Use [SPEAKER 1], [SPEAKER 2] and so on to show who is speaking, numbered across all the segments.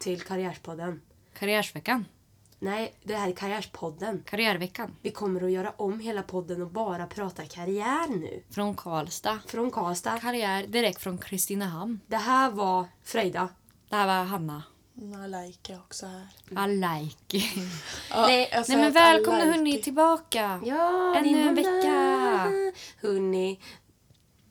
[SPEAKER 1] Till Karriärspodden.
[SPEAKER 2] Karriärsveckan.
[SPEAKER 1] Nej, det här är Karriärspodden.
[SPEAKER 2] Karriärveckan.
[SPEAKER 1] Vi kommer att göra om hela podden och bara prata karriär nu.
[SPEAKER 2] Från Karlstad.
[SPEAKER 1] Från Karlstad.
[SPEAKER 2] Karriär direkt från Kristinehamn.
[SPEAKER 1] Det här var Frejda.
[SPEAKER 2] Det här var Hanna.
[SPEAKER 3] Malaika också här.
[SPEAKER 2] I like.
[SPEAKER 3] Ja,
[SPEAKER 1] Nej,
[SPEAKER 2] Nej men välkomna
[SPEAKER 3] Alaiki-
[SPEAKER 2] hörni tillbaka.
[SPEAKER 1] Ja,
[SPEAKER 2] Ännu en vecka.
[SPEAKER 1] Hörni,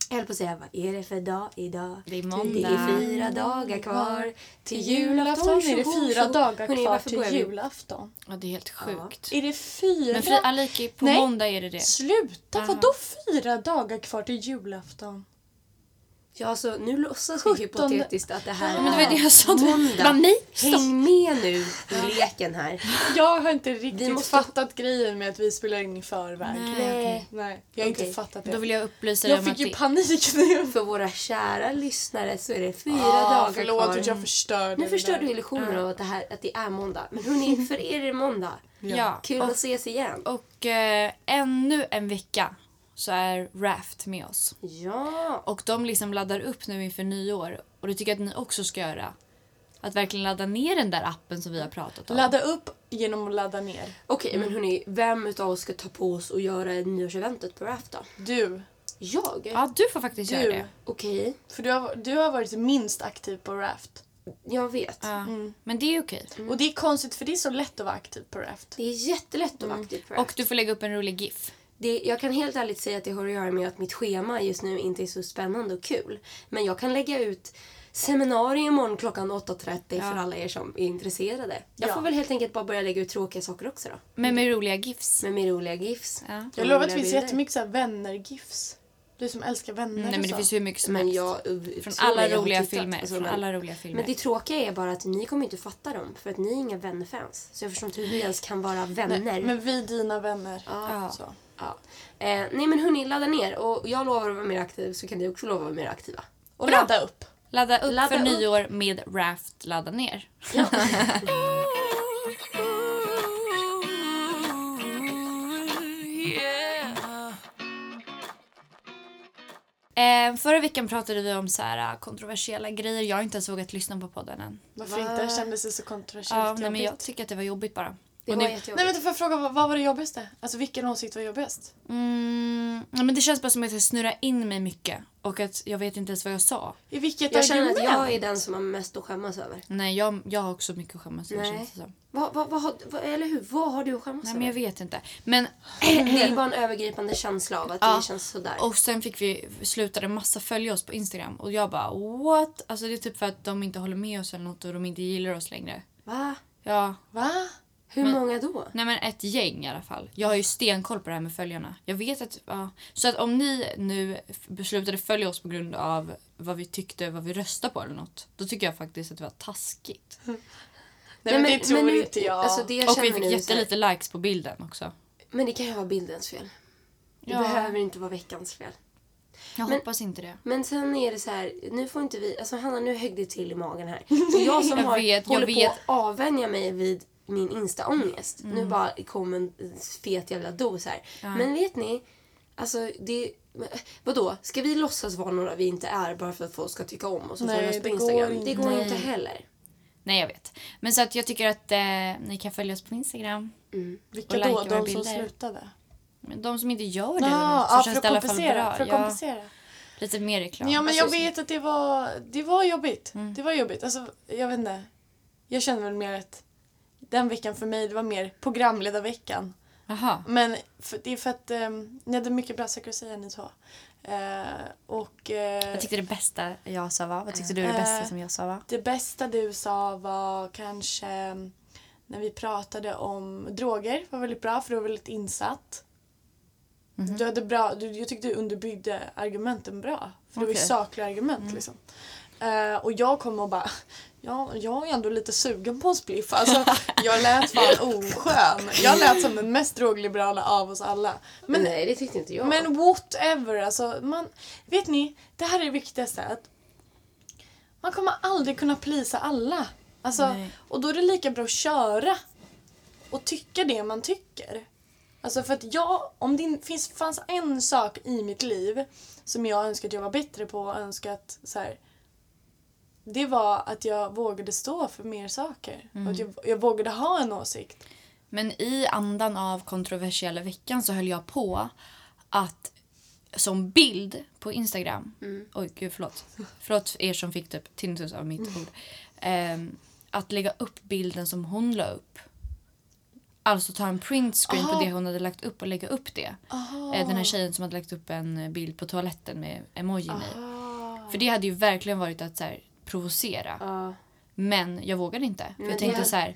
[SPEAKER 1] jag höll på att säga, vad är det för dag idag?
[SPEAKER 2] Det är
[SPEAKER 1] Det
[SPEAKER 2] måndag.
[SPEAKER 1] är fyra dagar kvar till julafton.
[SPEAKER 3] Är det fyra dagar kvar
[SPEAKER 1] varför
[SPEAKER 3] till julafton.
[SPEAKER 2] Ja det är helt sjukt.
[SPEAKER 3] Är det fyra?
[SPEAKER 2] Men fri Aliki, på
[SPEAKER 3] Nej.
[SPEAKER 2] måndag är det det.
[SPEAKER 3] Sluta! Vadå fyra dagar kvar till julafton?
[SPEAKER 1] Ja, alltså, nu låtsas vi
[SPEAKER 3] 17.
[SPEAKER 1] hypotetiskt att det här
[SPEAKER 2] Ja, men det var
[SPEAKER 1] är
[SPEAKER 2] det jag sa.
[SPEAKER 1] måndag.
[SPEAKER 2] Bara, nej, stopp.
[SPEAKER 1] Häng med nu i leken här.
[SPEAKER 3] Jag har inte riktigt
[SPEAKER 1] måste-
[SPEAKER 3] fattat grejen med att vi spelar in i förväg.
[SPEAKER 2] Nej.
[SPEAKER 1] Nej.
[SPEAKER 3] Nej, jag har
[SPEAKER 1] Okej.
[SPEAKER 3] inte fattat det.
[SPEAKER 2] Då vill jag upplysa dig
[SPEAKER 3] jag
[SPEAKER 2] om
[SPEAKER 3] fick
[SPEAKER 2] att
[SPEAKER 3] ju
[SPEAKER 2] det...
[SPEAKER 3] panik nu.
[SPEAKER 1] För våra kära lyssnare så är det fyra
[SPEAKER 3] Ah,
[SPEAKER 1] dagar
[SPEAKER 3] förlåt
[SPEAKER 1] kvar.
[SPEAKER 3] att jag förstörde
[SPEAKER 1] Nu förstör du illusionen av att det, här, att det är måndag. Men hörni, för er är det måndag.
[SPEAKER 2] Ja.
[SPEAKER 1] Kul
[SPEAKER 2] Och,
[SPEAKER 1] att ses igen.
[SPEAKER 2] och eh, ännu en vecka så är Raft med oss.
[SPEAKER 1] Ja.
[SPEAKER 2] Och de liksom laddar upp nu inför nyår. Och det tycker jag att ni också ska göra. Att verkligen ladda ner den där appen som vi har pratat om.
[SPEAKER 3] Ladda upp genom att ladda ner.
[SPEAKER 1] Okej, men hörni, vem utav oss ska ta på oss och göra nyårseventet på Raft då?
[SPEAKER 3] Du.
[SPEAKER 1] Jag?
[SPEAKER 2] Ja, du får faktiskt göra det.
[SPEAKER 1] Okej,
[SPEAKER 3] För du har, du har varit minst aktiv på Raft.
[SPEAKER 1] jag vet.
[SPEAKER 2] Ja. Men det är okej.
[SPEAKER 3] Och det är konstigt för det är så lätt att vara aktiv på Raft.
[SPEAKER 1] Det är jättelätt att vara aktiv på Raft.
[SPEAKER 2] Och du får lägga upp en rolig GIF.
[SPEAKER 1] Det, jag kan helt ärligt säga att det har att göra med att mitt schema just nu inte är så spännande och kul. Men jag kan lägga ut seminarium imorgon klockan 8.30 för alla er som är intresserade. Jag
[SPEAKER 3] Ja.
[SPEAKER 1] får väl helt enkelt bara börja lägga ut tråkiga saker också då.
[SPEAKER 2] Men med roliga GIFs.
[SPEAKER 1] Med, med roliga GIFs.
[SPEAKER 2] Ja.
[SPEAKER 3] Jag lovar att det finns jättemycket så här vänner-gifs. Du som älskar vänner
[SPEAKER 2] Nej men det
[SPEAKER 3] så.
[SPEAKER 2] finns hur mycket som
[SPEAKER 1] Men
[SPEAKER 2] helst.
[SPEAKER 1] jag,
[SPEAKER 2] Från
[SPEAKER 1] tror
[SPEAKER 2] alla roliga
[SPEAKER 1] tittat
[SPEAKER 2] filmer.
[SPEAKER 1] på
[SPEAKER 2] Från
[SPEAKER 1] sådana.
[SPEAKER 2] alla roliga filmer.
[SPEAKER 1] Men det tråkiga är bara att ni kommer inte fatta dem för att ni är inga vännerfans. Så jag förstår inte hur vi ens kan vara vänner.
[SPEAKER 3] Nej, men vi dina vänner.
[SPEAKER 2] Ja.
[SPEAKER 3] Så.
[SPEAKER 1] Ja. Eh, nej men hörni, ladda ner. Och jag lovar att vara mer aktiv så kan ni också lova att vara mer aktiva.
[SPEAKER 3] Och
[SPEAKER 2] Bra.
[SPEAKER 3] ladda upp.
[SPEAKER 2] Ladda upp
[SPEAKER 1] Ladda
[SPEAKER 2] för
[SPEAKER 1] upp.
[SPEAKER 2] nyår med Raft ladda ner. Eh, förra veckan pratade vi om så här äh, kontroversiella grejer. Jag har inte ens vågat lyssna på podden än.
[SPEAKER 3] Varför
[SPEAKER 1] Va?
[SPEAKER 3] inte? Kändes det så kontroversiellt
[SPEAKER 2] Ja, nej, men jag tycker att det var jobbigt bara.
[SPEAKER 1] Det var jättejobbigt.
[SPEAKER 3] Nej vänta, får jag fråga vad, vad var det jobbigaste? Alltså vilken åsikt var jobbigast?
[SPEAKER 2] Mm, ja, men det känns bara som att jag snurrar in mig mycket. Och att jag vet inte ens vad jag sa.
[SPEAKER 3] I vilket
[SPEAKER 1] jag känner att jag är den som har mest att skämmas över.
[SPEAKER 2] Nej, jag, jag har också mycket att skämmas över.
[SPEAKER 1] Nej.
[SPEAKER 2] känns det som.
[SPEAKER 1] Vad, vad, vad, har- vad, eller hur? Vad har du att skämmas
[SPEAKER 2] Nej,
[SPEAKER 1] över?
[SPEAKER 2] men jag vet inte. Men
[SPEAKER 1] Det är bara en övergripande känsla av att
[SPEAKER 2] Ja.
[SPEAKER 1] det känns sådär.
[SPEAKER 2] Och sen fick vi slutade massa följa oss på Instagram och jag bara what? Alltså det är typ för att de inte håller med oss eller något och de inte gillar oss längre.
[SPEAKER 1] Va?
[SPEAKER 2] Ja,
[SPEAKER 3] Va?
[SPEAKER 1] Hur
[SPEAKER 2] Men-
[SPEAKER 1] många då?
[SPEAKER 2] nej men ett gäng i alla fall. Jag har ju stenkoll på det här med följarna. Jag vet att, ja. Så att om ni nu beslutade följa oss på grund av vad vi tyckte, vad vi röstade på eller något. Då tycker jag faktiskt att det var taskigt.
[SPEAKER 3] Nej, men, det tror
[SPEAKER 1] nu-
[SPEAKER 3] inte jag.
[SPEAKER 1] Alltså det jag
[SPEAKER 2] Och vi fick
[SPEAKER 1] nu är så
[SPEAKER 2] jättelite likes på bilden också.
[SPEAKER 1] Men det kan ju vara bildens fel. Det
[SPEAKER 2] Ja.
[SPEAKER 1] behöver inte vara veckans fel.
[SPEAKER 2] Jag
[SPEAKER 1] Men-
[SPEAKER 2] hoppas inte det.
[SPEAKER 1] Men sen är det så här, nu får inte vi, alltså Hanna nu högg det till i magen här. Och jag som
[SPEAKER 2] Jag
[SPEAKER 1] har,
[SPEAKER 2] vet, jag
[SPEAKER 1] håller
[SPEAKER 2] vet.
[SPEAKER 1] på att avvänja mig vid min instaångest. Nu bara kom en fet jävla dos här. Men vet ni, alltså det, vadå, ska vi låtsas vara några vi inte är bara för att folk ska tycka om oss och
[SPEAKER 3] Nej,
[SPEAKER 1] följa oss på Instagram?
[SPEAKER 3] går
[SPEAKER 1] det går
[SPEAKER 2] inte.
[SPEAKER 1] inte heller.
[SPEAKER 2] Nej jag vet. Men så att jag tycker att eh, ni kan följa oss på Instagram.
[SPEAKER 3] Vilka
[SPEAKER 2] och
[SPEAKER 3] då? De som slutade?
[SPEAKER 2] De som inte gör det
[SPEAKER 3] Ja,
[SPEAKER 2] så
[SPEAKER 3] ja,
[SPEAKER 2] känns det i alla fall bra.
[SPEAKER 3] För att
[SPEAKER 2] ja,
[SPEAKER 3] kompensera.
[SPEAKER 2] lite mer reklam.
[SPEAKER 3] Ja men jag
[SPEAKER 1] Alltså,
[SPEAKER 3] vet att det var, det var jobbigt.
[SPEAKER 2] Mm.
[SPEAKER 3] Det var jobbigt. Alltså, jag vet inte. Jag känner väl mer att den veckan för mig det var mer programledarveckan.
[SPEAKER 2] Jaha.
[SPEAKER 3] Men för, det är för att um, ni hade mycket bra saker att säga ni två. Eh, och eh,
[SPEAKER 2] Vad tyckte det bästa jag sa var? Vad tyckte du det bästa
[SPEAKER 3] Eh,
[SPEAKER 2] som jag sa var?
[SPEAKER 3] det bästa du sa var kanske mm, när vi pratade om droger. var väldigt bra för du var väldigt insatt.
[SPEAKER 2] Mhm.
[SPEAKER 3] Du hade bra, du, jag tyckte du underbyggde argumenten bra. För det var ju sakliga argument
[SPEAKER 2] Mm.
[SPEAKER 3] liksom. Eh, och jag kom och bara, ja, jag är ändå lite sugen på en spliff. Alltså, jag lät fan oskön. Jag lät som den mest drogliberala av oss alla. Men,
[SPEAKER 1] Nej, det tyckte inte jag.
[SPEAKER 3] men whatever, alltså, man, vet ni, det här är det viktigaste. Att man kommer aldrig kunna plisa alla. Alltså,
[SPEAKER 2] Nej.
[SPEAKER 3] och då är det lika bra att köra och tycka det man tycker. Alltså för att jag, om det finns, fanns en sak i mitt liv som jag önskar att jag var bättre på och önskar att så här, det var att jag vågade stå för mer saker.
[SPEAKER 2] Mm.
[SPEAKER 3] Och att jag, jag vågade ha en åsikt.
[SPEAKER 2] Men i andan av kontroversiella veckan så höll jag på att som bild på Instagram, oj gud förlåt, förlåt er som fick typ tinnitus av mitt ord. Ehm, att lägga upp bilden som hon la upp. Alltså ta en printscreen på
[SPEAKER 3] Aha.
[SPEAKER 2] det hon hade lagt upp och lägga upp det. Eh, Den här tjejen som hade lagt upp en bild på toaletten med emojin i. För det hade ju verkligen varit att så här, provocera.
[SPEAKER 1] Ja.
[SPEAKER 2] Men jag vågade inte. För
[SPEAKER 1] Men
[SPEAKER 2] jag tänkte
[SPEAKER 1] det-
[SPEAKER 2] så här.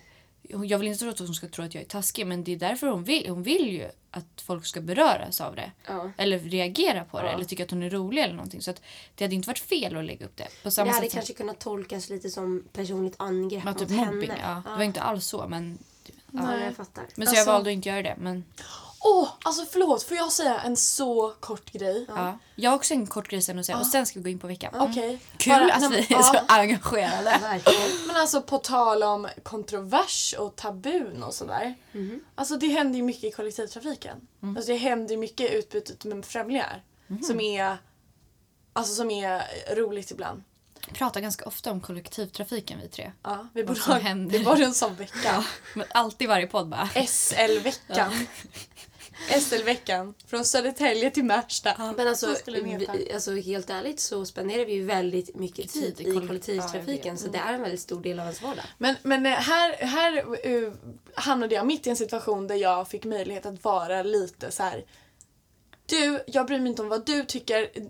[SPEAKER 2] Jag vill inte tro att hon ska tro att jag är taskig men det är därför hon vill. Hon vill ju att folk ska beröras av det.
[SPEAKER 1] Ja.
[SPEAKER 2] Eller reagera på det
[SPEAKER 1] Ja.
[SPEAKER 2] eller tycka att hon är rolig eller någonting. Så att det hade inte varit fel att lägga upp det. På
[SPEAKER 1] Det
[SPEAKER 2] samma
[SPEAKER 1] hade
[SPEAKER 2] sätt
[SPEAKER 1] kanske kunnat tolkas lite som personligt angrepp
[SPEAKER 2] som
[SPEAKER 1] mot
[SPEAKER 2] typ mobbing.
[SPEAKER 1] henne.
[SPEAKER 2] Ja. Det var inte alls så men...
[SPEAKER 1] Ja,
[SPEAKER 3] Nej.
[SPEAKER 1] jag fattar.
[SPEAKER 2] Men så
[SPEAKER 3] Alltså-
[SPEAKER 2] jag valde att inte göra det. Men
[SPEAKER 3] Åh, alltså förlåt, får jag säga en så kort grej?
[SPEAKER 2] ja. Jag har också en kort grej sen att säga och sen ska vi gå in på veckan.
[SPEAKER 3] Okej.
[SPEAKER 2] Kul
[SPEAKER 3] Bara-
[SPEAKER 2] att vi är
[SPEAKER 3] ja.
[SPEAKER 2] så engagerade.
[SPEAKER 3] Men alltså på tal om kontrovers och tabun och sådär. Alltså det händer ju mycket i kollektivtrafiken. Alltså det händer ju mycket i utbytet med främlingar. Som är Alltså som är roligt ibland.
[SPEAKER 2] Vi pratar ganska ofta om kollektivtrafiken vi tre.
[SPEAKER 3] Ja, vi borde ha, det var en sån vecka.
[SPEAKER 2] Men alltid varje podd bara.
[SPEAKER 3] SL-veckan. SL-veckan. Från Södertälje till Märsta.
[SPEAKER 1] Men alltså, vi, alltså helt ärligt så spenderar vi ju väldigt mycket tid
[SPEAKER 2] Tid i
[SPEAKER 1] i
[SPEAKER 2] koll-
[SPEAKER 1] kollektivtrafiken.
[SPEAKER 2] Ja,
[SPEAKER 1] så det är en väldigt stor del av ens vardag.
[SPEAKER 3] Men, men eh, här, här uh, hamnade jag mitt i en situation där jag fick möjlighet att vara lite så här. Du, jag bryr mig inte om vad du tycker. eh,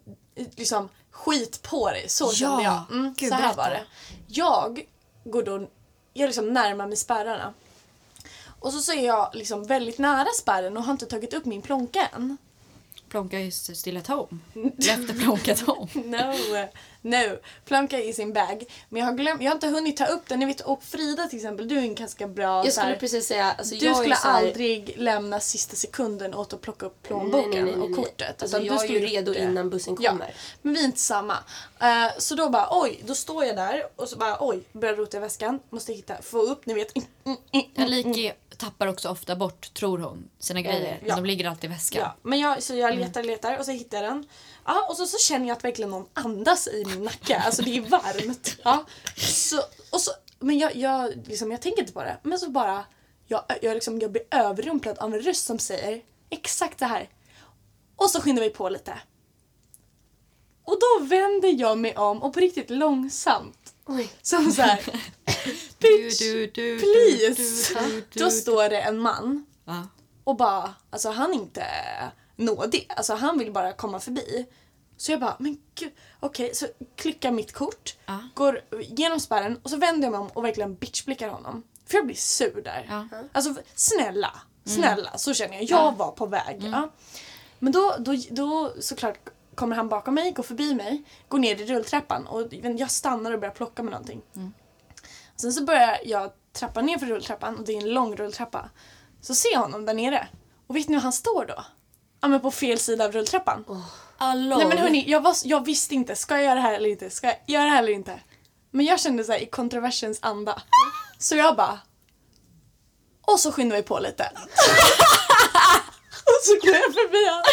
[SPEAKER 3] Liksom, skit på dig. Så
[SPEAKER 2] Ja,
[SPEAKER 3] kände jag. Mm,
[SPEAKER 2] gud,
[SPEAKER 3] så här
[SPEAKER 2] berätta.
[SPEAKER 3] var det. Jag går då, jag liksom närmar mig spärrarna. Och så, så är jag liksom väldigt nära spärren och har inte tagit upp min plånka än.
[SPEAKER 2] Plonka is still at home. Left plonka at home.
[SPEAKER 3] No, no. Planka i sin bag. Men jag har, glömt, jag har inte hunnit ta upp den. Ni vet, och Frida till exempel, du är en ganska bra
[SPEAKER 1] Jag
[SPEAKER 3] så här-
[SPEAKER 1] skulle precis säga, alltså
[SPEAKER 3] Du
[SPEAKER 1] jag
[SPEAKER 3] skulle
[SPEAKER 1] här,
[SPEAKER 3] aldrig lämna sista sekunden åt att plocka upp plånboken
[SPEAKER 1] nej, nej, nej,
[SPEAKER 3] och kortet.
[SPEAKER 1] Alltså, jag
[SPEAKER 3] du
[SPEAKER 1] är
[SPEAKER 3] skulle
[SPEAKER 1] ju redo
[SPEAKER 3] det.
[SPEAKER 1] innan bussen
[SPEAKER 3] Ja.
[SPEAKER 1] kommer.
[SPEAKER 3] Men vi är inte samma. Eh, så då bara oj, då står jag där och så bara oj, börjar rota i väskan. Måste hitta, få upp, ni vet. Mm, mm, mm,
[SPEAKER 2] Ja,
[SPEAKER 3] mm.
[SPEAKER 2] Liki tappar också ofta bort, tror hon, sina grejer.
[SPEAKER 3] Ja.
[SPEAKER 2] de ligger alltid i väskan.
[SPEAKER 3] Ja, men jag, så jag letar, letar och så hittar jag den. Ja, och så, så känner jag att verkligen någon andas i min nacke. Alltså det är varmt. Ja. Så, och så, men jag, jag, liksom, jag tänker inte på det. Men så bara, jag, jag, liksom, jag blir överrumplad av en röst som säger exakt det här. Och så skyndar vi på lite. Och då vänder jag mig om och på riktigt långsamt.
[SPEAKER 1] Oj.
[SPEAKER 3] Som så här. Bitch,
[SPEAKER 2] du, du,
[SPEAKER 3] please.
[SPEAKER 2] du, du,
[SPEAKER 3] Då står det en man
[SPEAKER 2] Ja.
[SPEAKER 3] och bara, alltså han är inte nådig. Alltså han vill bara komma förbi. Så jag bara, men gud, okej. Så klickar mitt kort,
[SPEAKER 2] Ja.
[SPEAKER 3] går genom spärren och så vänder jag mig om och verkligen bitchblickar honom. För jag blir sur där.
[SPEAKER 2] Ja.
[SPEAKER 3] Alltså snälla, snälla, så känner jag. Jag var på väg. Ja. Men då, då, då såklart kommer han bakom mig, går förbi mig, går ner i rulltrappan och jag stannar och börjar plocka med någonting. Sen så börjar jag trappa ner för rulltrappan och det är en lång rulltrappa. Så ser jag honom där nere. Och vet ni var han står då? Ja men på fel sida av rulltrappan.
[SPEAKER 2] Allå.
[SPEAKER 3] Nej men hörni, jag, var, jag visste inte. Ska jag göra det här eller inte? Ska jag göra det här eller inte? Men jag kände så här i kontroversens anda. Så jag bara... Och så skyndade vi på lite. och så klev jag förbi honom.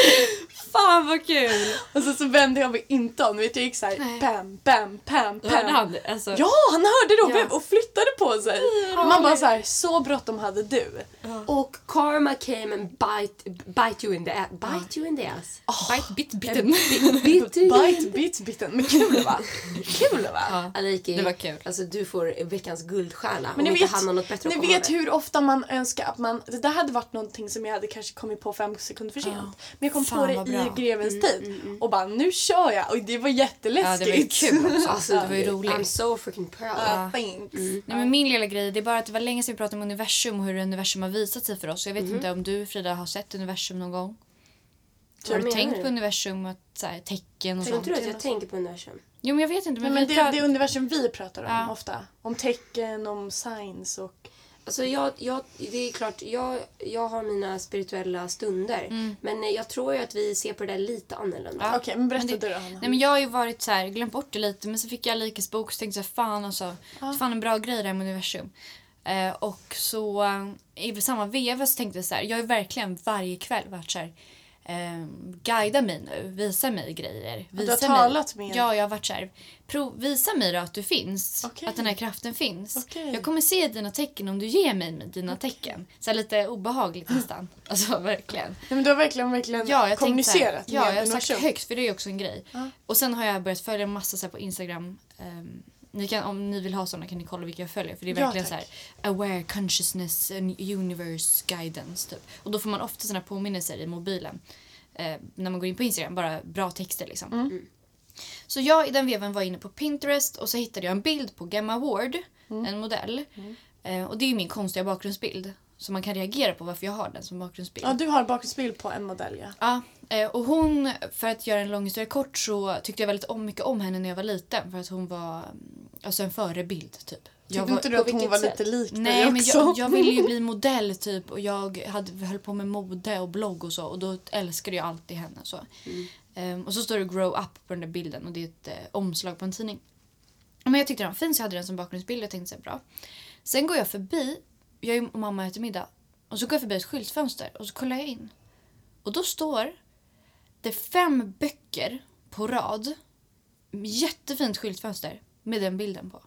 [SPEAKER 2] Fan vad kul!
[SPEAKER 3] Och så, så vände jag mig inte om. Vet jag gick såhär
[SPEAKER 2] Nej.
[SPEAKER 3] bam, bam, pam,
[SPEAKER 2] Hörde
[SPEAKER 3] pam.
[SPEAKER 2] han alltså,
[SPEAKER 3] Ja, han hörde det och,
[SPEAKER 1] Ja.
[SPEAKER 3] och flyttade på sig. Man bara så här, så bråttom hade du.
[SPEAKER 1] Och karma came and bite, bite you in the ass. Bite you in the ass.
[SPEAKER 2] Bite bit bitten.
[SPEAKER 1] Bite
[SPEAKER 3] bit, bitten. Men kul va? Kul va?
[SPEAKER 2] Ja.
[SPEAKER 1] Aliki,
[SPEAKER 2] Det var kul.
[SPEAKER 1] Alltså du får veckans guldstjärna
[SPEAKER 3] Men ni vet,
[SPEAKER 1] han något bättre
[SPEAKER 3] ni vet hur ofta man önskar att man... Det där hade varit någonting som jag hade kanske kommit på fem sekunder för sent. Men jag kom
[SPEAKER 2] Fan,
[SPEAKER 3] på det
[SPEAKER 2] vad
[SPEAKER 3] i
[SPEAKER 2] bra. Mm,
[SPEAKER 3] grevens tid. Och bara, nu kör jag! Och det var
[SPEAKER 2] Ja,
[SPEAKER 3] jätteläskigt.
[SPEAKER 2] det var ju kul också.
[SPEAKER 1] Alltså,
[SPEAKER 2] det var ju roligt.
[SPEAKER 1] I'm so freaking proud.
[SPEAKER 3] Ja, thanks.
[SPEAKER 2] Nej, men min lilla grej det är bara att det var länge sedan vi pratade om universum och hur universum har visat sig för oss. Jag vet
[SPEAKER 3] Mhm.
[SPEAKER 2] inte om du Frida har sett universum någon gång? Har du tänkt
[SPEAKER 1] du?
[SPEAKER 2] på universum och så här, tecken och
[SPEAKER 1] Tror
[SPEAKER 2] sånt?
[SPEAKER 1] inte du att jag tänker på universum?
[SPEAKER 2] Jo men jag vet inte.
[SPEAKER 3] Nej,
[SPEAKER 2] Men,
[SPEAKER 3] men det,
[SPEAKER 2] prat-
[SPEAKER 3] det är universum vi pratar om
[SPEAKER 2] Ja.
[SPEAKER 3] ofta. Om tecken, om signs och...
[SPEAKER 1] Alltså jag, jag, det är klart, jag, jag har mina spirituella stunder.
[SPEAKER 2] Mm.
[SPEAKER 1] Men eh, jag tror ju att vi ser på det där lite annorlunda.
[SPEAKER 2] Ja.
[SPEAKER 3] Okej, men berätta
[SPEAKER 2] Men det-
[SPEAKER 3] du då Hanna.
[SPEAKER 2] Nej men jag har ju varit så här, glömt bort det lite men så fick jag Likes bok och tänkte jag fan alltså, fan en bra grej det här med universum. Eh, och så eh, i samma veva så tänkte jag så här, jag har ju verkligen varje kväll varit så här, eh, guida mig nu, visa mig grejer.
[SPEAKER 3] du har
[SPEAKER 2] Visa
[SPEAKER 3] talat
[SPEAKER 2] mig.
[SPEAKER 3] med-
[SPEAKER 2] Ja, jag har varit så här, prov, visa mig då att du finns.
[SPEAKER 3] Okej.
[SPEAKER 2] Att den här kraften finns.
[SPEAKER 3] Okej.
[SPEAKER 2] Jag kommer se dina tecken om du ger mig dina tecken. Så lite obehagligt nästan. Alltså verkligen.
[SPEAKER 3] Nej, men du har verkligen, verkligen
[SPEAKER 2] Ja, jag så här-
[SPEAKER 3] kommunicerat
[SPEAKER 2] Ja, jag har sagt högt för det är också en grej.
[SPEAKER 3] Ja.
[SPEAKER 2] Och sen har jag börjat följa massa så på Instagram. Ehm, ni kan, om ni vill ha såna kan ni kolla vilka jag följer. För det är
[SPEAKER 3] Ja,
[SPEAKER 2] verkligen så
[SPEAKER 3] tack.
[SPEAKER 2] här aware consciousness and universe guidance typ. Och då får man ofta såna påminnelser i mobilen. Eh, när man går in på Instagram, bara bra texter liksom.
[SPEAKER 3] Mm.
[SPEAKER 2] Så jag i den vevan var inne på Pinterest och så hittade jag en bild på Gemma Ward,
[SPEAKER 3] Mm.
[SPEAKER 2] en modell. Eh, och det är ju min konstiga bakgrundsbild. Så man kan reagera på varför jag har den som bakgrundsbild.
[SPEAKER 3] Ja, du har bakgrundsbild på en modell ja.
[SPEAKER 2] Ja, eh, och hon, för att göra en lång historia kort så tyckte jag väldigt om, mycket om henne när jag var liten. För att hon var mm, alltså en förebild typ. Jag
[SPEAKER 3] Tyckte
[SPEAKER 2] var,
[SPEAKER 3] inte du att hon var
[SPEAKER 1] sätt?
[SPEAKER 3] lite lik dig
[SPEAKER 2] Nej, men
[SPEAKER 3] också?
[SPEAKER 2] jag, jag ville ju bli modell typ och jag hade, höll på med mode och blogg och så och då älskade jag alltid henne. Så. Ehm, och så står det grow up på den där bilden och det är ett eh, omslag på en tidning. Men jag tyckte den var fin så jag hade den som bakgrundsbild och tänkte så bra. Sen går jag förbi, jag och mamma äter middag och så går jag förbi ett skyltfönster och så kollar jag in. Och då står det fem böcker på rad. Jättefint skyltfönster med den bilden på.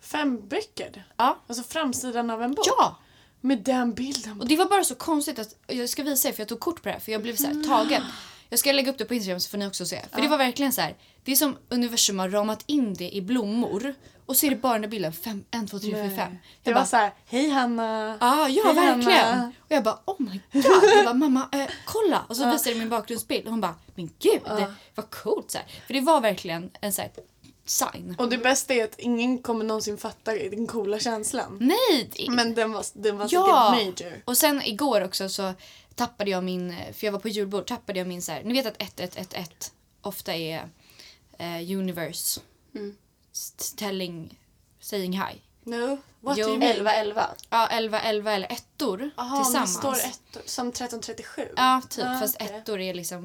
[SPEAKER 3] Fem böcker?
[SPEAKER 2] Ja.
[SPEAKER 3] Alltså framsidan av en bok?
[SPEAKER 2] Ja!
[SPEAKER 3] Med den bilden.
[SPEAKER 2] Och det var bara så konstigt att jag ska visa er för jag tog kort på det här för jag blev så här tagen. Jag ska lägga upp det på Instagram så får ni också se. För det var verkligen så här. Det är som universum har ramat in det i blommor och så är det bara den där bilden. Fem, en, två, tre, fyra, fem.
[SPEAKER 3] Det
[SPEAKER 2] Jag
[SPEAKER 3] var
[SPEAKER 2] bara,
[SPEAKER 3] så här, hej Hanna.
[SPEAKER 2] ah, ja
[SPEAKER 3] Hej,
[SPEAKER 2] verkligen.
[SPEAKER 3] Hanna.
[SPEAKER 2] Och jag bara oh my god. Jag bara mamma eh, kolla. Och så visade jag min bakgrundsbild och hon bara men gud det var coolt så här. För det var verkligen en så här sign.
[SPEAKER 3] Och det bästa är att ingen kommer någonsin fatta den coola känslan.
[SPEAKER 2] Nej! det-
[SPEAKER 3] Men den var, den var
[SPEAKER 2] Ja!
[SPEAKER 3] säkert major.
[SPEAKER 2] Och sen igår också så tappade jag min, för jag var på julbord, tappade jag min så här, ni vet att 1111 ofta är eh, universe
[SPEAKER 1] Mm.
[SPEAKER 2] telling, saying hi.
[SPEAKER 3] No, what
[SPEAKER 2] Jo.
[SPEAKER 3] do you mean?
[SPEAKER 1] 11, 11.
[SPEAKER 2] Ja, 1111 eller ettor
[SPEAKER 3] Aha,
[SPEAKER 2] tillsammans.
[SPEAKER 3] står ettor, som 1337?
[SPEAKER 2] Ja, typ.
[SPEAKER 3] Ah,
[SPEAKER 2] fast.
[SPEAKER 3] Mm.
[SPEAKER 2] ettor är liksom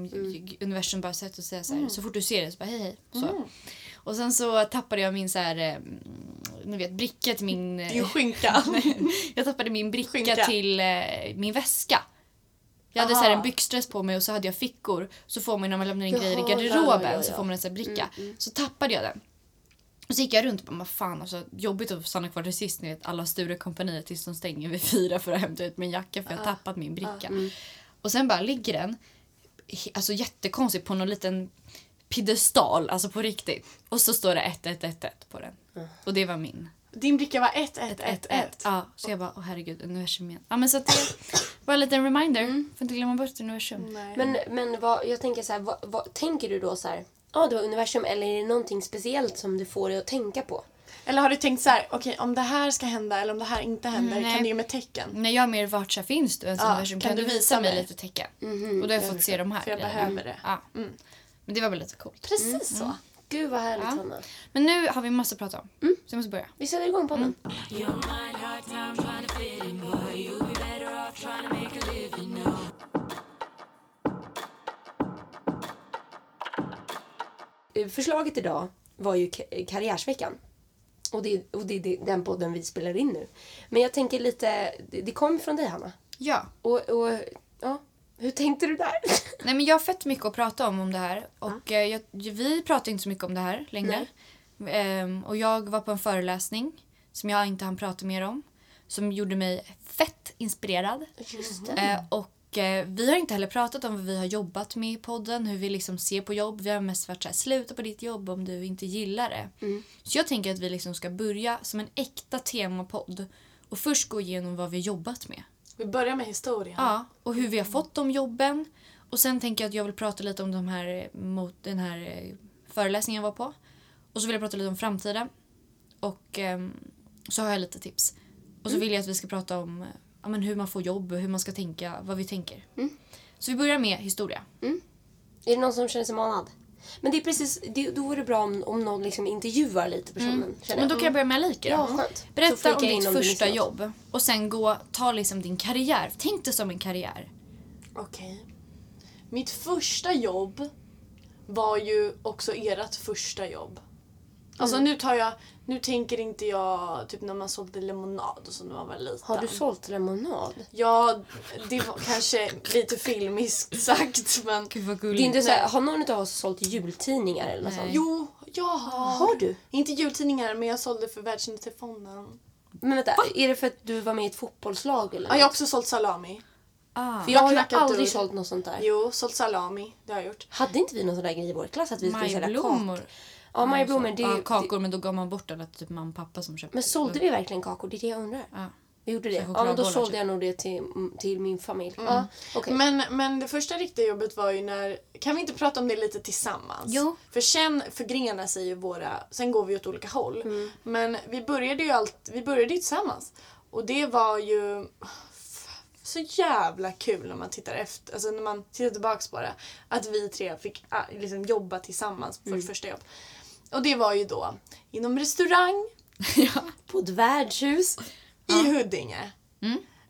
[SPEAKER 2] universum bara sätt att säga så här. Så fort du ser det så bara hej hej. Så. Och sen så tappade jag min så här, eh, ni vet bricka till min... eh,
[SPEAKER 3] Din skinka.
[SPEAKER 2] jag tappade min bricka
[SPEAKER 3] Skinka.
[SPEAKER 2] till eh, min väska. Jag hade så här
[SPEAKER 3] Aha.
[SPEAKER 2] en byxdress på mig och så hade jag fickor. Så får man när man lämnar in grejer i garderoben
[SPEAKER 1] ja, ja,
[SPEAKER 2] så
[SPEAKER 1] ja.
[SPEAKER 2] får man en sån bricka. Så tappade jag den. Och så gick jag runt och bara, vad fan alltså, jobbigt att stanna kvar till sist. Ni vet alla Sturecompagnier tills de stänger vid fyra för att hämta ut min jacka för jag har tappat min bricka. Och sen bara ligger den, alltså jättekonstigt på någon liten piedestal, alltså på riktigt. Och så står det 1111 på den. Och det var min.
[SPEAKER 3] Din bricka var 1111.
[SPEAKER 2] Ja, så jag bara, åh herregud, universum igen. Ja men så att det var en liten reminder. Får inte glömma bort universum.
[SPEAKER 3] Nej.
[SPEAKER 1] Men, men vad, jag tänker så här, vad, vad, tänker du då så här, ja det var universum eller är det någonting speciellt som du får dig att tänka på?
[SPEAKER 3] Eller har du tänkt så här, okej om det här ska hända eller om det här inte händer,
[SPEAKER 2] Mm, nej.
[SPEAKER 3] kan du ge mig tecken?
[SPEAKER 2] När jag mer vart finns du ens
[SPEAKER 3] Ja,
[SPEAKER 2] universum?
[SPEAKER 3] kan
[SPEAKER 2] Kan,
[SPEAKER 3] du visa
[SPEAKER 2] visa mig
[SPEAKER 3] mig?
[SPEAKER 2] lite tecken? Och då har jag fått se de här
[SPEAKER 3] För jag
[SPEAKER 2] grejerna.
[SPEAKER 3] behöver det.
[SPEAKER 2] Ja.
[SPEAKER 3] Mm.
[SPEAKER 2] Men det var väl lite coolt.
[SPEAKER 3] Precis så.
[SPEAKER 1] Gud vad härligt
[SPEAKER 2] Ja.
[SPEAKER 1] Hanna.
[SPEAKER 2] Men nu har vi massa att prata om. Så jag måste börja.
[SPEAKER 1] Vi sätter igång podden. Eh, Förslaget idag var ju ka- karriärsveckan. Och det, och det är den podden vi spelar in nu. Men jag tänker lite, det, det kom från dig Hanna.
[SPEAKER 2] Ja.
[SPEAKER 1] Och, och ja, hur tänkte du där?
[SPEAKER 2] Nej men jag har fett mycket att prata om om det här. Och eh, jag, vi pratar inte så mycket om det här längre. Ehm, och jag var på en föreläsning som jag inte hann prata mer om. Som gjorde mig fett inspirerad.
[SPEAKER 1] Just
[SPEAKER 2] Eh, och eh, vi har inte heller pratat om vad vi har jobbat med i podden, hur vi liksom ser på jobb. Vi har mest varit såhär, sluta på ditt jobb om du inte gillar det. Så jag tänker att vi liksom ska börja som en äkta temapodd och först gå igenom vad vi har jobbat med.
[SPEAKER 3] Vi börjar med historien.
[SPEAKER 2] Ja, och hur vi har fått de jobben. Och sen tänker jag att jag vill prata lite om de här, eh, mot den här eh, föreläsningen jag var på. Och så vill jag prata lite om framtiden. Och ehm, så har jag lite tips. Och så vill jag att vi ska prata om eh, ja, men hur man får jobb, hur man ska tänka, vad vi tänker. Så vi börjar med historia.
[SPEAKER 1] Är det någon som känner sig manad? Men det är precis, det, då är det bra om, om någon liksom intervjuar lite personen. Känner
[SPEAKER 2] Men då kan jag börja med Alika
[SPEAKER 1] Ja, skönt.
[SPEAKER 2] Berätta om ditt
[SPEAKER 1] om
[SPEAKER 2] första jobb. Och sen gå, ta liksom din karriär. Tänk det som en karriär.
[SPEAKER 3] Okej. Mitt första jobb var ju också ert första jobb. Alltså nu tar jag, nu tänker inte jag typ när man sålde lemonad och så när man var liten.
[SPEAKER 1] Har du sålt lemonad?
[SPEAKER 3] Ja, det var kanske lite filmiskt sagt men...
[SPEAKER 2] Gud vad
[SPEAKER 1] Det är inte så här, har någon av oss sålt jultidningar eller något sånt?
[SPEAKER 3] Jo, jag har.
[SPEAKER 1] Har du?
[SPEAKER 3] Inte jultidningar men jag sålde för Världsindustrifonden.
[SPEAKER 1] Men vänta, är det för att du var med i ett fotbollslag eller
[SPEAKER 3] Ja, jag har också sålt salami.
[SPEAKER 2] Ah.
[SPEAKER 1] För jag har ju
[SPEAKER 3] knackat
[SPEAKER 1] aldrig sålt något sånt där.
[SPEAKER 3] Jo, sålt salami. Det har jag gjort.
[SPEAKER 1] Hade inte vi någon sån där grej i vår klass att vi skulle sälja kakor? Ja, majblommor. Det,
[SPEAKER 2] ja,
[SPEAKER 1] det,
[SPEAKER 2] kakor, men då gav man bort alla typ mamma och pappa som köpte.
[SPEAKER 1] men sålde vi verkligen kakor? Det är det jag undrar.
[SPEAKER 2] Ja.
[SPEAKER 1] Vi gjorde det? Ja, men då sålde
[SPEAKER 2] typ.
[SPEAKER 1] jag nog det till, till min familj. Ja, okej.
[SPEAKER 3] Men, men det första riktiga jobbet var ju när... Kan vi inte prata om det lite tillsammans?
[SPEAKER 2] Jo.
[SPEAKER 3] För sen förgrenar sig ju våra... Sen går vi åt olika håll. Men vi började ju allt, vi började ju tillsammans. Och det var ju så jävla kul när man tittar efter, alltså när man tittar tillbaks på det. Att vi tre fick ah, liksom jobba tillsammans på vårt första jobb. Och det var ju då inom restaurang
[SPEAKER 1] På ett värdshus.
[SPEAKER 3] i Huddinge.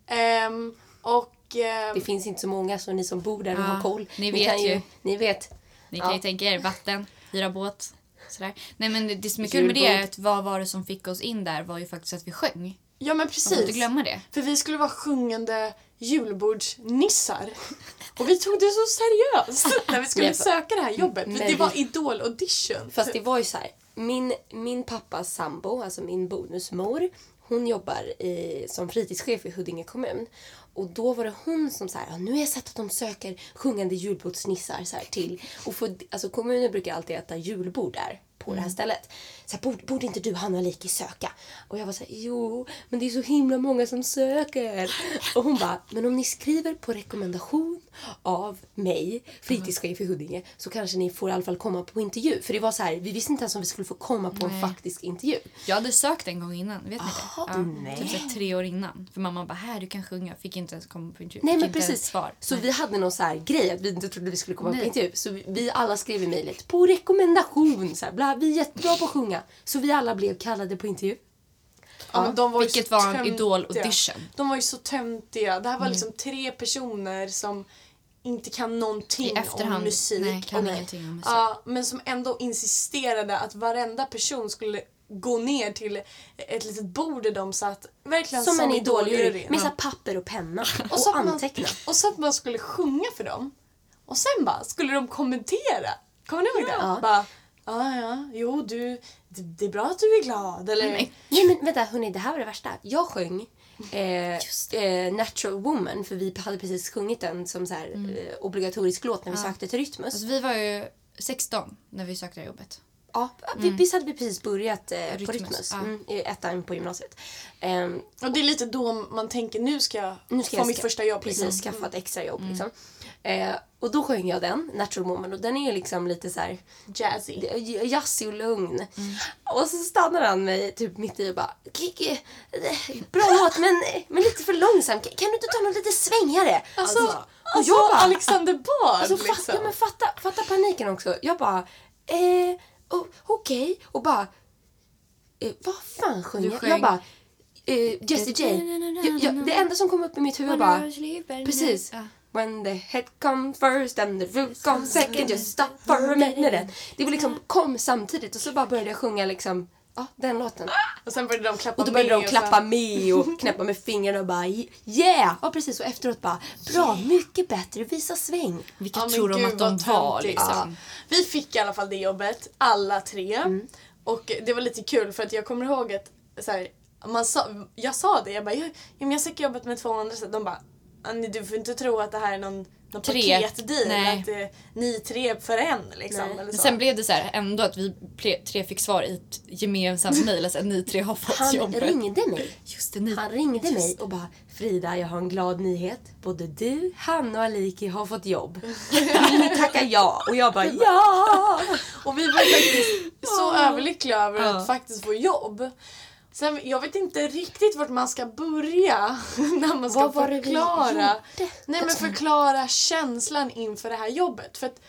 [SPEAKER 3] Ehm, och... ehm,
[SPEAKER 1] Det finns inte så många så ni som bor där och
[SPEAKER 2] Ja,
[SPEAKER 1] har koll.
[SPEAKER 2] ni vet
[SPEAKER 1] kan
[SPEAKER 2] ju.
[SPEAKER 1] Ni vet.
[SPEAKER 2] Ni
[SPEAKER 1] Ja.
[SPEAKER 2] kan ju tänka er vatten, hyra båt. Sådär. Nej men det, det som är kul med det är att vad var det som fick oss in där var ju faktiskt att vi sjöng.
[SPEAKER 3] ja men
[SPEAKER 2] Man får inte
[SPEAKER 3] precis.
[SPEAKER 2] glömma det.
[SPEAKER 3] För vi skulle vara sjungande julbordsnissar. Och vi tog det så seriöst när vi skulle söka det här jobbet.
[SPEAKER 1] Men
[SPEAKER 3] det var idol-audition.
[SPEAKER 1] Fast det var ju så här. Min, min pappas sambo, alltså min bonusmor, hon jobbar i, som fritidschef i Huddinge kommun. Och då var det hon som sa ja, nu har jag sett att de söker sjungande julbordsnissar så här, till. Och för, alltså kommunen brukar alltid äta julbord där på det här stället. Så här, borde, borde inte du Hanna Liki söka? Och jag var så här, jo, men det är så himla många som söker. Och hon bara, men om ni skriver på rekommendation av mig, fritidschef i Huddinge, så kanske ni får i alla fall komma på intervju. För det var så här, vi visste inte ens om vi skulle få komma på en
[SPEAKER 2] Nej.
[SPEAKER 1] faktisk intervju.
[SPEAKER 2] Jag hade sökt en gång innan, vet ni
[SPEAKER 1] Aha,
[SPEAKER 2] det?
[SPEAKER 1] nej.
[SPEAKER 2] Typ så tre år innan. För mamma bara, här du kan sjunga. Fick inte ens komma på intervju.
[SPEAKER 1] Nej men precis.
[SPEAKER 2] Svar.
[SPEAKER 1] Så
[SPEAKER 2] Nej.
[SPEAKER 1] vi hade någon så här grej att vi inte trodde vi skulle komma på
[SPEAKER 2] Nej.
[SPEAKER 1] intervju. Så vi, vi alla skrev i mejlet på rekommendation. Så här, bla, vi är jättebra på att sjunga. Så vi alla blev kallade på intervju.
[SPEAKER 3] Ja, de var
[SPEAKER 2] Vilket var en
[SPEAKER 3] töntiga.
[SPEAKER 2] idol-audition.
[SPEAKER 3] De var ju så töntiga. Det här
[SPEAKER 1] Mm.
[SPEAKER 3] var liksom tre personer som inte kan någonting
[SPEAKER 2] I efterhand.
[SPEAKER 3] om musik.
[SPEAKER 2] Nej, kan
[SPEAKER 3] Och-
[SPEAKER 2] ingenting om musik.
[SPEAKER 3] Ja, men som ändå insisterade att varenda person skulle gå ner till ett litet bord där de satt. Verkligen
[SPEAKER 1] Som en idoljury. Med så papper och penna. Och,
[SPEAKER 3] så att man-
[SPEAKER 1] anteckna.
[SPEAKER 3] Och så att man skulle sjunga för dem. Och sen bara skulle de kommentera. Kommer ni ihåg det?
[SPEAKER 1] Ja.
[SPEAKER 3] Bara, ja, ja, jo du, det, det är bra att du är glad. Eller.
[SPEAKER 2] Nej
[SPEAKER 1] men vänta hörni, det här var det värsta. Jag sjöng eh, eh, Natural Woman för vi hade precis sjungit den som så här, eh, obligatorisk låt när vi sökte till Rytmus.
[SPEAKER 2] Alltså, vi var ju 16 när vi sökte det jobbet.
[SPEAKER 1] Ja, vi, visst hade vi precis börjat eh, på
[SPEAKER 2] Rytmus,
[SPEAKER 1] Rytmus.
[SPEAKER 2] ja.
[SPEAKER 1] Mm, i ettan på gymnasiet. Ehm,
[SPEAKER 3] och det är lite då man tänker nu ska jag
[SPEAKER 1] nu ska
[SPEAKER 3] få
[SPEAKER 1] jag
[SPEAKER 3] mitt
[SPEAKER 1] ska-
[SPEAKER 3] första jobb.
[SPEAKER 1] Precis,
[SPEAKER 3] liksom.
[SPEAKER 1] skaffa ett extra jobb. Liksom. Eh, och då sjöng jag den, Natural Woman, och den är ju liksom lite så här
[SPEAKER 3] Jazzy.
[SPEAKER 1] j- jazzig och lugn. Och så stannar han mig typ mitt i och bara Kiki, bra låt men, men lite för långsam. Kan du inte ta något lite svängigare?
[SPEAKER 3] Alltså,
[SPEAKER 1] och
[SPEAKER 3] alltså
[SPEAKER 1] jag bara,
[SPEAKER 3] Alexander Bard
[SPEAKER 1] alltså,
[SPEAKER 3] liksom.
[SPEAKER 1] fatta, men fatta, fatta paniken också. Jag bara, eh, okej. Och bara, eh, vad fan sjöng jag?
[SPEAKER 2] sjöng-
[SPEAKER 1] Jag bara, eh, Jessie J. Jag, jag, det enda som kom upp i mitt huvud bara, Precis.
[SPEAKER 2] Ja.
[SPEAKER 1] When the head comes first and the root comes second just stop for a minute. Det var liksom kom samtidigt och så bara började jag sjunga liksom, ja den låten.
[SPEAKER 3] Och sen började de klappa
[SPEAKER 1] Och då började de klappa
[SPEAKER 3] sen-
[SPEAKER 1] med och knäppa med fingrarna och bara yeah! Ja precis och efteråt bara bra, mycket bättre, visa sväng.
[SPEAKER 2] Vilka
[SPEAKER 3] Ja,
[SPEAKER 2] tror de att de var
[SPEAKER 3] töntigt.
[SPEAKER 2] liksom?
[SPEAKER 3] Vi fick i alla fall det jobbet, alla tre. Och det var lite kul för att jag kommer ihåg att så här, man sa, jag sa det, jag bara jag, ja, jag söker jobbet med två andra. Så de bara "Annie, du får inte tro att det här är någon, någon
[SPEAKER 2] Tre.
[SPEAKER 3] paketdeal.
[SPEAKER 2] Nej.
[SPEAKER 3] Att det, ni tre för en liksom.
[SPEAKER 1] Nej.
[SPEAKER 3] Eller
[SPEAKER 2] Men
[SPEAKER 3] så.
[SPEAKER 2] sen blev det så här ändå att vi tre fick svar i ett gemensamt mejl. Alltså att ni tre har fått
[SPEAKER 1] Han
[SPEAKER 2] jobbet.
[SPEAKER 1] ringde mig.
[SPEAKER 2] Just det, ni.
[SPEAKER 1] Han ringde
[SPEAKER 2] Just
[SPEAKER 1] mig och bara Frida, jag har en glad nyhet. Både du, Hanna och Aliki har fått jobb. Vill ni tacka ja? Och jag bara ja!
[SPEAKER 3] Och vi var faktiskt så överlyckliga över att faktiskt få jobb. Sen, jag vet inte riktigt vart man ska börja när man ska
[SPEAKER 1] Vad var
[SPEAKER 3] förklara. Nej men förklara känslan inför det här jobbet. För att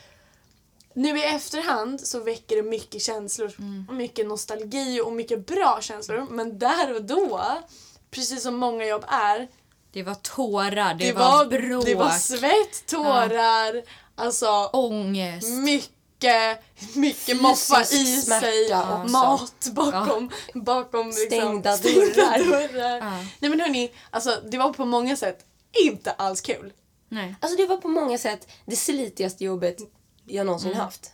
[SPEAKER 3] nu i efterhand så väcker det mycket känslor.
[SPEAKER 1] Mm.
[SPEAKER 3] och Mycket nostalgi och mycket bra känslor. Men där och då, precis som många jobb är,
[SPEAKER 2] Det var tårar, det,
[SPEAKER 3] det,
[SPEAKER 2] var,
[SPEAKER 3] var,
[SPEAKER 2] bråk,
[SPEAKER 3] det var svett, tårar, alltså
[SPEAKER 2] ångest.
[SPEAKER 3] mycket mycket, mycket moffa i sig.
[SPEAKER 1] också.
[SPEAKER 3] Mat bakom, bakom liksom,
[SPEAKER 1] Stängda
[SPEAKER 3] stängda
[SPEAKER 1] dörrar.
[SPEAKER 3] dörrar.
[SPEAKER 2] Ja.
[SPEAKER 3] Nej men hörni, alltså, det var på många sätt inte alls kul.
[SPEAKER 2] Nej.
[SPEAKER 1] Alltså det var på många sätt det slitigaste jobbet jag någonsin haft.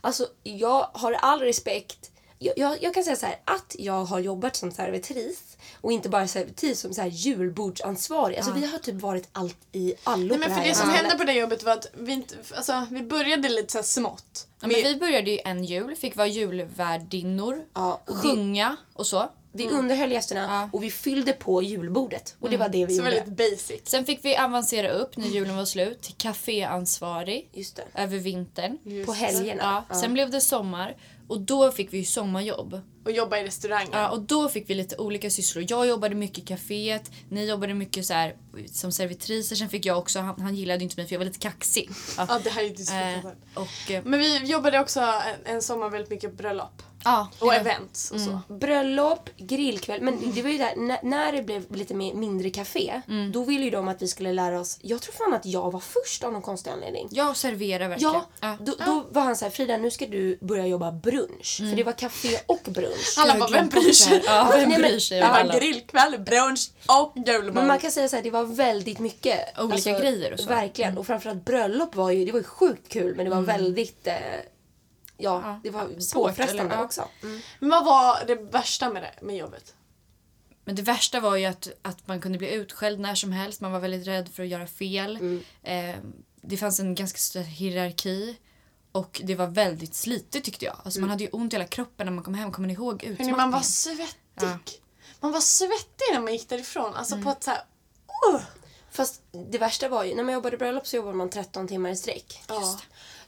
[SPEAKER 1] Alltså jag har all respekt. Jag, jag, kan säga så här att jag har jobbat som servitris och inte bara servitris som så här julbordsansvarig. Alltså vi har typ varit allt i allo
[SPEAKER 3] Nej, men för
[SPEAKER 1] här
[SPEAKER 3] det som hände på det jobbet var att vi, inte, alltså, vi började lite så här smått.
[SPEAKER 2] Ja, men vi började ju en jul, fick vara julvärdinnor,
[SPEAKER 1] Ja, och det-
[SPEAKER 2] sjunga och så.
[SPEAKER 1] Vi underhöll gästerna
[SPEAKER 2] Ja.
[SPEAKER 1] och vi fyllde på julbordet. Och det var det vi
[SPEAKER 3] så
[SPEAKER 1] gjorde.
[SPEAKER 3] väldigt basic.
[SPEAKER 2] Sen fick vi avancera upp när julen var slut till kaféansvarig
[SPEAKER 1] Just det.
[SPEAKER 2] över vintern.
[SPEAKER 3] Just
[SPEAKER 1] På
[SPEAKER 3] det.
[SPEAKER 1] helgerna.
[SPEAKER 2] Ja, sen blev det sommar och då fick vi ju sommarjobb.
[SPEAKER 3] Och jobba i restaurangen.
[SPEAKER 2] Ja, och då fick vi lite olika sysslor. Jag jobbade mycket i kaféet, ni jobbade mycket så här, som servitriser. Sen fick jag också, han, han gillade inte mig för jag var lite kaxig. Ja.
[SPEAKER 3] Ja, det här är ju inte så
[SPEAKER 2] Eh, och, eh,
[SPEAKER 3] Men vi jobbade också en, en sommar väldigt mycket på bröllop.
[SPEAKER 2] ja,
[SPEAKER 3] Och
[SPEAKER 2] det-
[SPEAKER 3] events och så.
[SPEAKER 1] Bröllop, grillkväll. Men det var ju där, när, när det blev lite mer, mindre café,
[SPEAKER 2] Mm.
[SPEAKER 1] då ville ju de att vi skulle lära oss. Jag tror fan att jag var först av någon konstig anledning.
[SPEAKER 2] Jag serverar verkligen.
[SPEAKER 1] Ja,
[SPEAKER 2] Ja.
[SPEAKER 1] då, då var han så här, Frida nu ska du börja jobba brunch. För det var café och brunch.
[SPEAKER 3] Alla bara, vem bryr sig?
[SPEAKER 2] Ja, vem
[SPEAKER 1] Nej, men-
[SPEAKER 2] bryr sig?
[SPEAKER 3] Det var grillkväll, brunch och julbord.
[SPEAKER 1] Men man kan säga så här, det var väldigt mycket. alltså,
[SPEAKER 2] Olika grejer och så.
[SPEAKER 1] Verkligen. Och framförallt bröllop var ju, det var ju sjukt kul men det var väldigt, eh, ja,
[SPEAKER 2] Ja,
[SPEAKER 1] det var
[SPEAKER 2] svårt,
[SPEAKER 1] påfrestande
[SPEAKER 2] eller? Ja.
[SPEAKER 1] också. Mm.
[SPEAKER 3] Men vad var det värsta med det, med jobbet?
[SPEAKER 2] Men det värsta var ju att, att man kunde bli utskälld när som helst. Man var väldigt rädd för att göra fel.
[SPEAKER 1] Mm.
[SPEAKER 2] Eh, det fanns en ganska stor hierarki. Och det var väldigt slitigt tyckte jag. Alltså
[SPEAKER 1] Mm.
[SPEAKER 2] Man hade ju ont i hela kroppen när man kom hem. Kommer ni ihåg utmattningen?
[SPEAKER 3] man var svettig.
[SPEAKER 2] Ja.
[SPEAKER 3] Man var svettig när man gick därifrån. Alltså
[SPEAKER 2] Mm.
[SPEAKER 3] på ett så här... Uh.
[SPEAKER 1] Fast det värsta var ju, när man jobbade i bröllop så jobbade man 13 timmar i sträck.
[SPEAKER 3] Ja.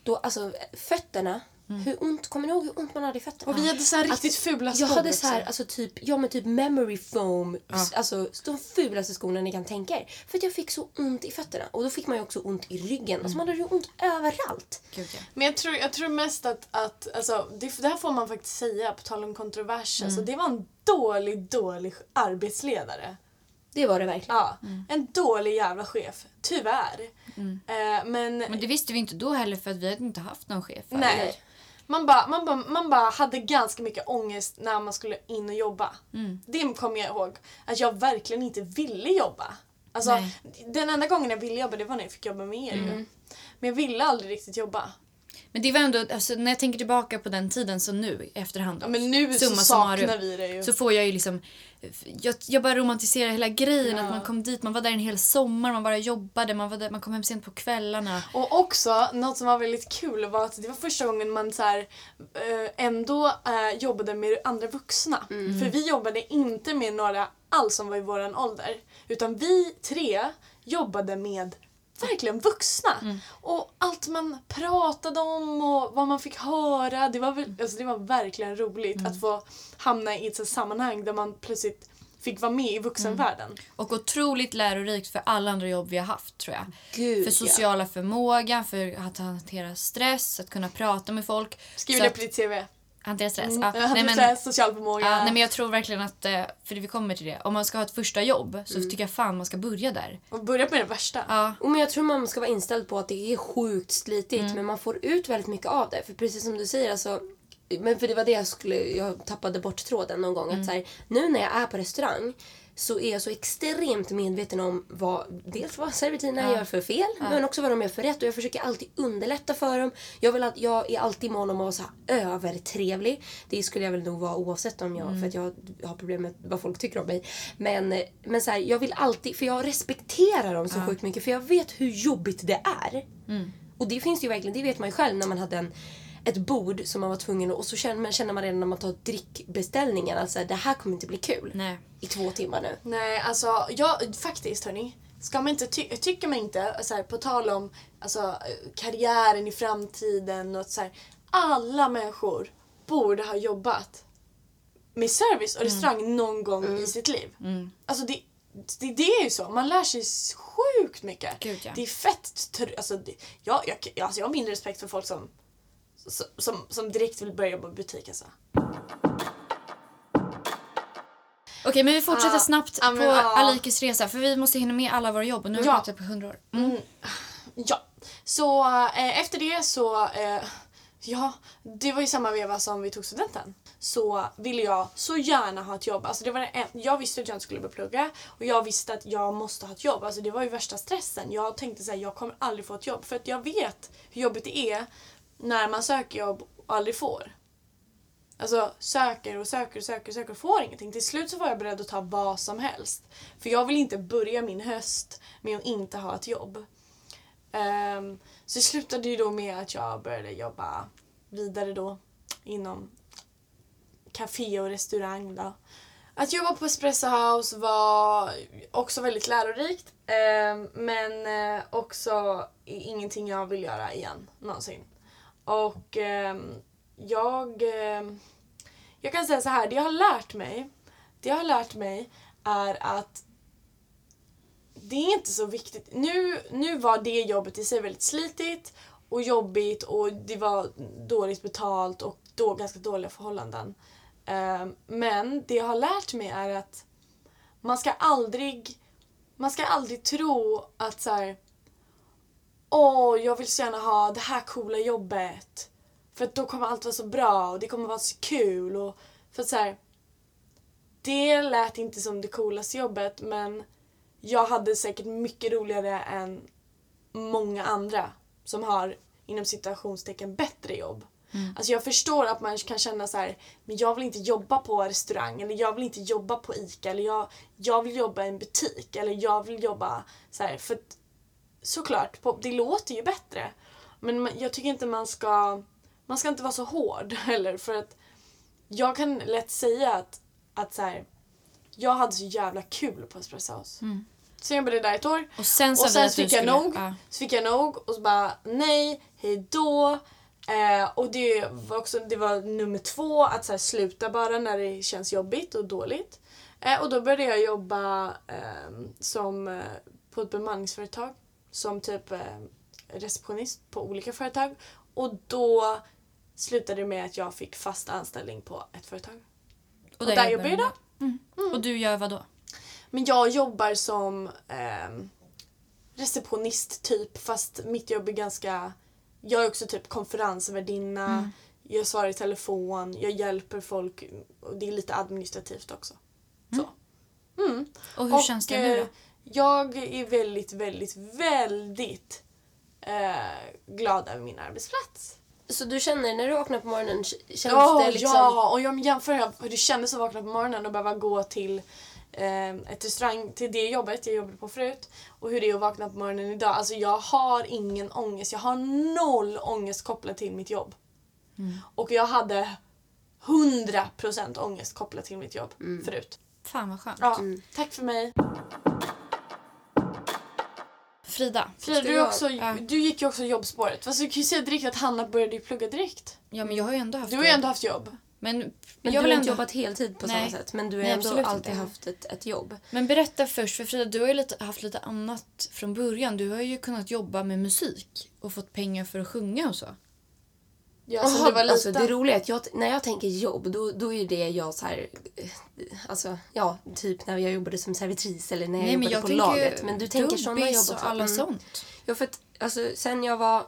[SPEAKER 1] Då, alltså fötterna, hur ont, kommer ni ihåg hur ont man hade i fötterna?
[SPEAKER 3] Och vi hade så här riktigt fula skor
[SPEAKER 1] Jag hade så här, alltså typ, ja men typ memory foam, alltså de fulaste skorna ni kan tänka er. För att jag fick så ont i fötterna. Och då fick man ju också ont i ryggen. Alltså man hade ju ont överallt.
[SPEAKER 2] Gud, ja.
[SPEAKER 3] Men jag tror, jag tror mest att, att alltså, det, det här får man faktiskt säga på tal om kontroverser.
[SPEAKER 2] Mm.
[SPEAKER 3] Så det var en dålig, dålig arbetsledare.
[SPEAKER 1] Det var det verkligen.
[SPEAKER 3] Ja, en dålig jävla chef. Tyvärr. Eh, men,
[SPEAKER 2] Men det visste vi inte då heller för att vi hade inte haft någon chef.
[SPEAKER 3] nej. Man bara, man, bara, man bara hade ganska mycket ångest när man skulle in och jobba. Det kommer jag ihåg. Att jag verkligen inte ville jobba. Alltså,
[SPEAKER 2] Nej.
[SPEAKER 3] den enda gången jag ville jobba det var när jag fick jobba med er. ju. Men jag ville aldrig riktigt jobba.
[SPEAKER 2] Men det var ändå, alltså, när jag tänker tillbaka på den tiden så nu i efterhand.
[SPEAKER 3] Ja, men nu så
[SPEAKER 2] summa
[SPEAKER 3] saknar vi det ju.
[SPEAKER 2] Så får jag ju liksom, jag, jag bara romantiserar hela grejen. Att man kom dit, man var där en hel sommar, man bara jobbade, man, var där, man kom hem sent på kvällarna.
[SPEAKER 3] Och också, något som var väldigt kul var att det var första gången man så här, eh, ändå eh, jobbade med andra vuxna. För vi jobbade inte med några alls som var i våran ålder. Utan vi tre jobbade med verkligen vuxna. Och allt man pratade om och vad man fick höra. Det var, väl, alltså det var verkligen roligt att få hamna i ett sammanhang där man plötsligt fick vara med i vuxenvärlden.
[SPEAKER 2] Och otroligt lärorikt för alla andra jobb vi har haft tror jag.
[SPEAKER 1] Gud,
[SPEAKER 2] För sociala förmågan, för att hantera stress, att kunna prata med folk.
[SPEAKER 3] Skriv det på ditt CV.
[SPEAKER 2] Hantera stress.
[SPEAKER 3] Mm.
[SPEAKER 2] Ja, nej, men,
[SPEAKER 3] social förmåga.
[SPEAKER 2] ja, nej men jag tror verkligen att, eh, för vi kommer till det, om man ska ha ett första jobb så
[SPEAKER 3] Mm.
[SPEAKER 2] tycker jag fan man ska börja där.
[SPEAKER 3] Och börja med det värsta.
[SPEAKER 2] Ja,
[SPEAKER 1] Och men jag tror man ska vara inställd på att det är sjukt slitigt men man får ut väldigt mycket av det. För precis som du säger, alltså, men för det var det jag skulle, jag tappade bort tråden någon gång. Att så här, nu när jag är på restaurang så är jag så extremt medveten om vad, dels vad servitrierna gör för fel men också vad de gör för rätt. Och jag försöker alltid underlätta för dem. Jag, vill, att- jag är alltid mån om att vara så här övertrevlig. Det skulle jag väl nog vara oavsett om jag, för att jag har problem med vad folk tycker om mig. Men, men så här, jag vill alltid, för jag respekterar dem så sjukt mycket för jag vet hur jobbigt det är. Och det finns ju verkligen, det vet man ju själv när man hade en ett bord som man var tvungen att, och så känner man, känner man redan när man tar drickbeställningen att så här, det här kommer inte bli kul
[SPEAKER 2] nej.
[SPEAKER 1] i två timmar nu.
[SPEAKER 3] Nej, alltså jag, faktiskt hörni. Ska man inte ty- tycker man inte, så här, på tal om alltså, karriären i framtiden och så här, alla människor borde ha jobbat med service och restaurang någon gång i sitt liv. Alltså det, det, det är ju så, man lär sig sjukt mycket.
[SPEAKER 2] Gud, ja.
[SPEAKER 3] Det är fett alltså, det, jag, jag, alltså, jag har mindre respekt för folk som, som, som, direkt vill börja jobba i butik alltså.
[SPEAKER 2] Okej men vi fortsätter
[SPEAKER 3] Ja,
[SPEAKER 2] snabbt
[SPEAKER 3] men,
[SPEAKER 2] på
[SPEAKER 3] ja.
[SPEAKER 2] Alikis resa för vi måste hinna med alla våra jobb och nu har vi
[SPEAKER 3] Ja.
[SPEAKER 2] pratat på hundra år. Mm.
[SPEAKER 3] Ja, så eh, efter det så eh, Ja, det var ju samma veva som vi tog studenten. Så ville jag så gärna ha ett jobb. Alltså det var en, jag visste att jag inte skulle börja plugga och jag visste att jag måste ha ett jobb. Alltså det var ju värsta stressen. Jag tänkte så här, jag kommer aldrig få ett jobb. För att jag vet hur jobbigt det är när man söker jobb och aldrig får. Alltså söker och söker och söker och söker och får ingenting. Till slut så var jag beredd att ta vad som helst. För jag vill inte börja min höst med att inte ha ett jobb. Um, så det slutade ju då med att jag började jobba vidare då inom café och restaurang då. Att jobba på Espresso House var också väldigt lärorikt. Um, men eh, också ingenting jag vill göra igen någonsin. Och eh, jag, ehm, jag kan säga så här, det jag har lärt mig, det jag har lärt mig är att det är inte så viktigt. Nu, nu var det jobbet i sig väldigt slitigt och jobbigt och det var dåligt betalt och då ganska dåliga förhållanden. Ehm, men det jag har lärt mig är att man ska aldrig man ska aldrig tro att så här, Åh, jag vill så gärna ha det här coola jobbet. För då kommer allt vara så bra och det kommer vara så kul. Och, för att så här, Det lät inte som det coolaste jobbet men jag hade säkert mycket roligare än många andra som har inom situationstecken bättre jobb. Mm. Alltså jag förstår att man kan känna så här, men jag vill inte jobba på restaurang eller jag vill inte jobba på ICA eller jag, jag vill jobba i en butik eller jag vill jobba så här, för att, såklart, det låter ju bättre. Men jag tycker inte man ska, man ska inte vara så hård heller för att jag kan lätt säga att, att så här, jag hade så jävla kul på Espresso House. Mm. Så jag började där ett år.
[SPEAKER 2] Och sen, och
[SPEAKER 3] sen fick jag nog. Ja. Så fick jag nog och så bara nej, hej då. Eh, och det var också det var nummer två, att så här, sluta bara när det känns jobbigt och dåligt. Eh, och då började jag jobba eh, som, på ett bemanningsföretag. Som typ eh, receptionist på olika företag. Och då slutade det med att jag fick fast anställning på ett företag. Och, och där jobbar jag idag.
[SPEAKER 2] Mm. Mm. Och du gör vad då?
[SPEAKER 3] Men jag jobbar som eh, receptionist typ fast mitt jobb är ganska... Jag är också typ konferensvärdinna, mm. jag svarar i telefon, jag hjälper folk och det är lite administrativt också. Mm. Så.
[SPEAKER 2] Mm. Och hur och, känns det nu då?
[SPEAKER 3] Jag är väldigt, väldigt, väldigt eh, glad över min arbetsplats.
[SPEAKER 1] Så du känner när du vaknar på morgonen, känns
[SPEAKER 3] oh,
[SPEAKER 1] det liksom...
[SPEAKER 3] Ja, och jag jämför hur det kändes att vakna på morgonen och behöva gå till eh, ett restaurang, till det jobbet jag jobbade på förut och hur det är att vakna på morgonen idag. Alltså jag har ingen ångest, jag har noll ångest kopplat till mitt jobb. Mm. Och jag hade 100% ångest kopplat till mitt jobb mm. förut.
[SPEAKER 2] Fan vad skönt.
[SPEAKER 3] Ja, mm. Tack för mig.
[SPEAKER 2] Frida.
[SPEAKER 3] Frida, du, också, du gick ju också jobbspåret. Fast du kan ju säga direkt att Hanna började ju plugga direkt.
[SPEAKER 2] Ja men jag har ju ändå haft
[SPEAKER 3] Du har ju ändå haft jobb.
[SPEAKER 1] Men, men jag du har inte jobbat heltid på Nej. samma sätt. Men du har Nej, ändå alltid inte. haft ett, ett jobb.
[SPEAKER 2] Men berätta först, för Frida du har ju lite, haft lite annat från början. Du har ju kunnat jobba med musik och fått pengar för att sjunga och så.
[SPEAKER 1] Ja, alltså, det, var lite... alltså, det roliga är att jag, när jag tänker jobb då, då är det jag så här, eh, alltså ja, typ när jag jobbade som servitris eller när jag Nej, jobbade jag på laget. Men du tänker sådana jobb också.
[SPEAKER 2] och alla mm. sånt.
[SPEAKER 1] Ja, för att alltså, sen jag var,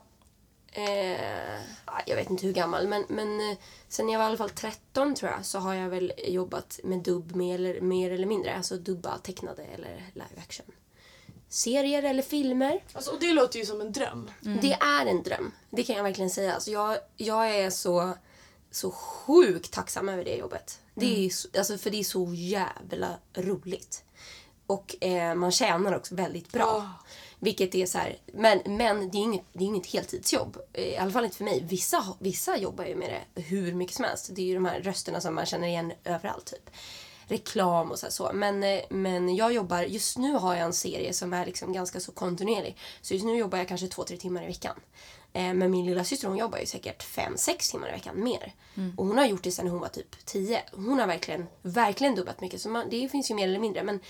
[SPEAKER 1] eh, jag vet inte hur gammal, men, men eh, sen jag var i alla fall 13 tror jag så har jag väl jobbat med dubb mer eller, mer eller mindre. Alltså dubba tecknade eller live action serier eller filmer.
[SPEAKER 3] Alltså, och det låter ju som en dröm.
[SPEAKER 1] Mm. Det är en dröm. Det kan jag verkligen säga. Alltså, jag, jag är så, så sjukt tacksam över det jobbet. Det är, mm. alltså, för det är så jävla roligt. Och eh, man tjänar också väldigt bra. Oh. Vilket är så här, men, men det är inget, det är inget heltidsjobb. I alla fall inte för mig. Vissa, vissa jobbar ju med det hur mycket som helst. Det är ju de här rösterna som man känner igen överallt. typ reklam och så, så. Men, eh, men jag jobbar, just nu har jag en serie som är liksom ganska så kontinuerlig. Så just nu jobbar jag kanske två, tre timmar i veckan. Eh, men min lilla syster hon jobbar ju säkert fem, sex timmar i veckan mer. Mm. Och hon har gjort det sedan hon var typ tio. Hon har verkligen, verkligen dubbat mycket. Så man, det finns ju mer eller mindre. Men,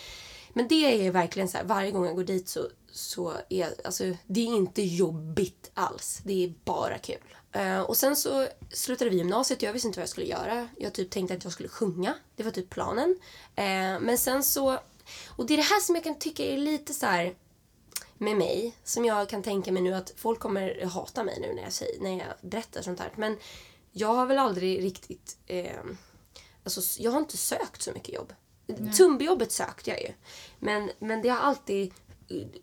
[SPEAKER 1] men det är verkligen så här, varje gång jag går dit så, så är alltså, det är inte jobbigt alls. Det är bara kul. Uh, och sen så slutade vi gymnasiet. Jag visste inte vad jag skulle göra. Jag typ tänkte att jag skulle sjunga. Det var typ planen. Uh, men sen så... Och det är det här som jag kan tycka är lite så här... med mig som jag kan tänka mig nu att folk kommer hata mig nu när jag, säger, när jag berättar sånt här. Men jag har väl aldrig riktigt... Eh, alltså, jag har inte sökt så mycket jobb. Tumbejobbet sökte jag ju. Men, men det har alltid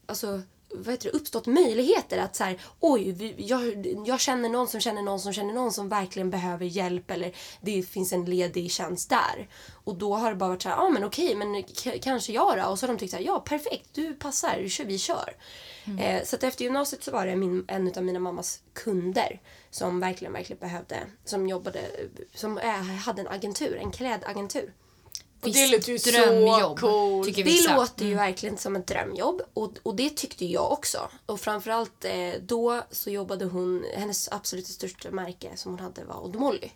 [SPEAKER 1] alltså, vad heter det, uppstått möjligheter att så här, oj, vi, jag, jag känner någon som känner någon som känner någon som verkligen behöver hjälp eller det finns en ledig tjänst där. Och då har det bara varit så här, ja ah, men okej, men kanske jag då? Och så har de tyckt så här, ja perfekt, du passar, vi kör. Vi kör. Eh, så att efter gymnasiet så var det min, en av mina mammas kunder som verkligen, verkligen behövde, som jobbade, som eh, hade en agentur, en klädagentur.
[SPEAKER 3] Och det låter ju så coolt.
[SPEAKER 1] Det
[SPEAKER 2] vissa.
[SPEAKER 1] låter ju verkligen som ett drömjobb och, och det tyckte jag också. Och framförallt eh, då så jobbade hon, hennes absolut största märke som hon hade var Odd Molly.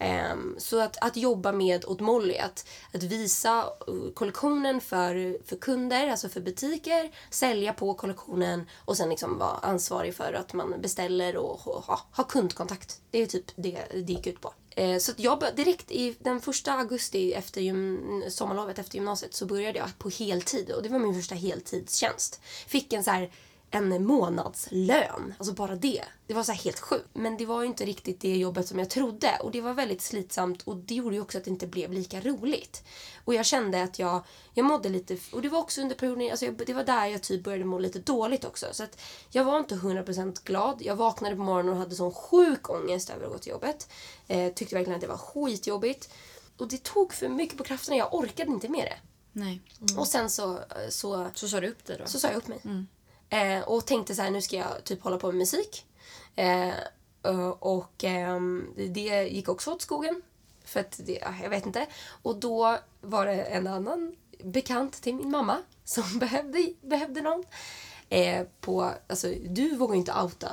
[SPEAKER 1] Um, så att, att jobba med åt Molly, att, att visa uh, kollektionen för, för kunder, alltså för butiker, sälja på kollektionen och sen liksom vara ansvarig för att man beställer och, och ha, ha kundkontakt. Det är typ det det gick ut på. Ehm, så att jag direkt i den första augusti efter gym, sommarlovet efter gymnasiet så började jag på heltid och det var min första heltidstjänst. Fick en så här en månadslön, alltså bara det. Det var så här helt sjukt. Men det var ju inte riktigt det jobbet som jag trodde och det var väldigt slitsamt och det gjorde ju också att det inte blev lika roligt. Och jag kände att jag, jag mådde lite, och det var också under perioden, alltså jag, det var där jag typ började må lite dåligt också. Så att jag var inte 100% glad. Jag vaknade på morgonen och hade sån sjuk ångest över att gå till jobbet. Eh, tyckte verkligen att det var skitjobbigt. Och det tog för mycket på krafterna, jag orkade inte med det.
[SPEAKER 2] Nej.
[SPEAKER 1] Och sen så, så
[SPEAKER 2] Så sa du upp dig då?
[SPEAKER 1] så sa jag upp mig. Eh, och tänkte så här, nu ska jag typ hålla på med musik. Eh, eh, och ehm, det gick också åt skogen. För att det, ja, jag vet inte. Och då var det en annan bekant till min mamma som behövde, behövde någon. Eh, på, alltså, du vågar ju inte outa.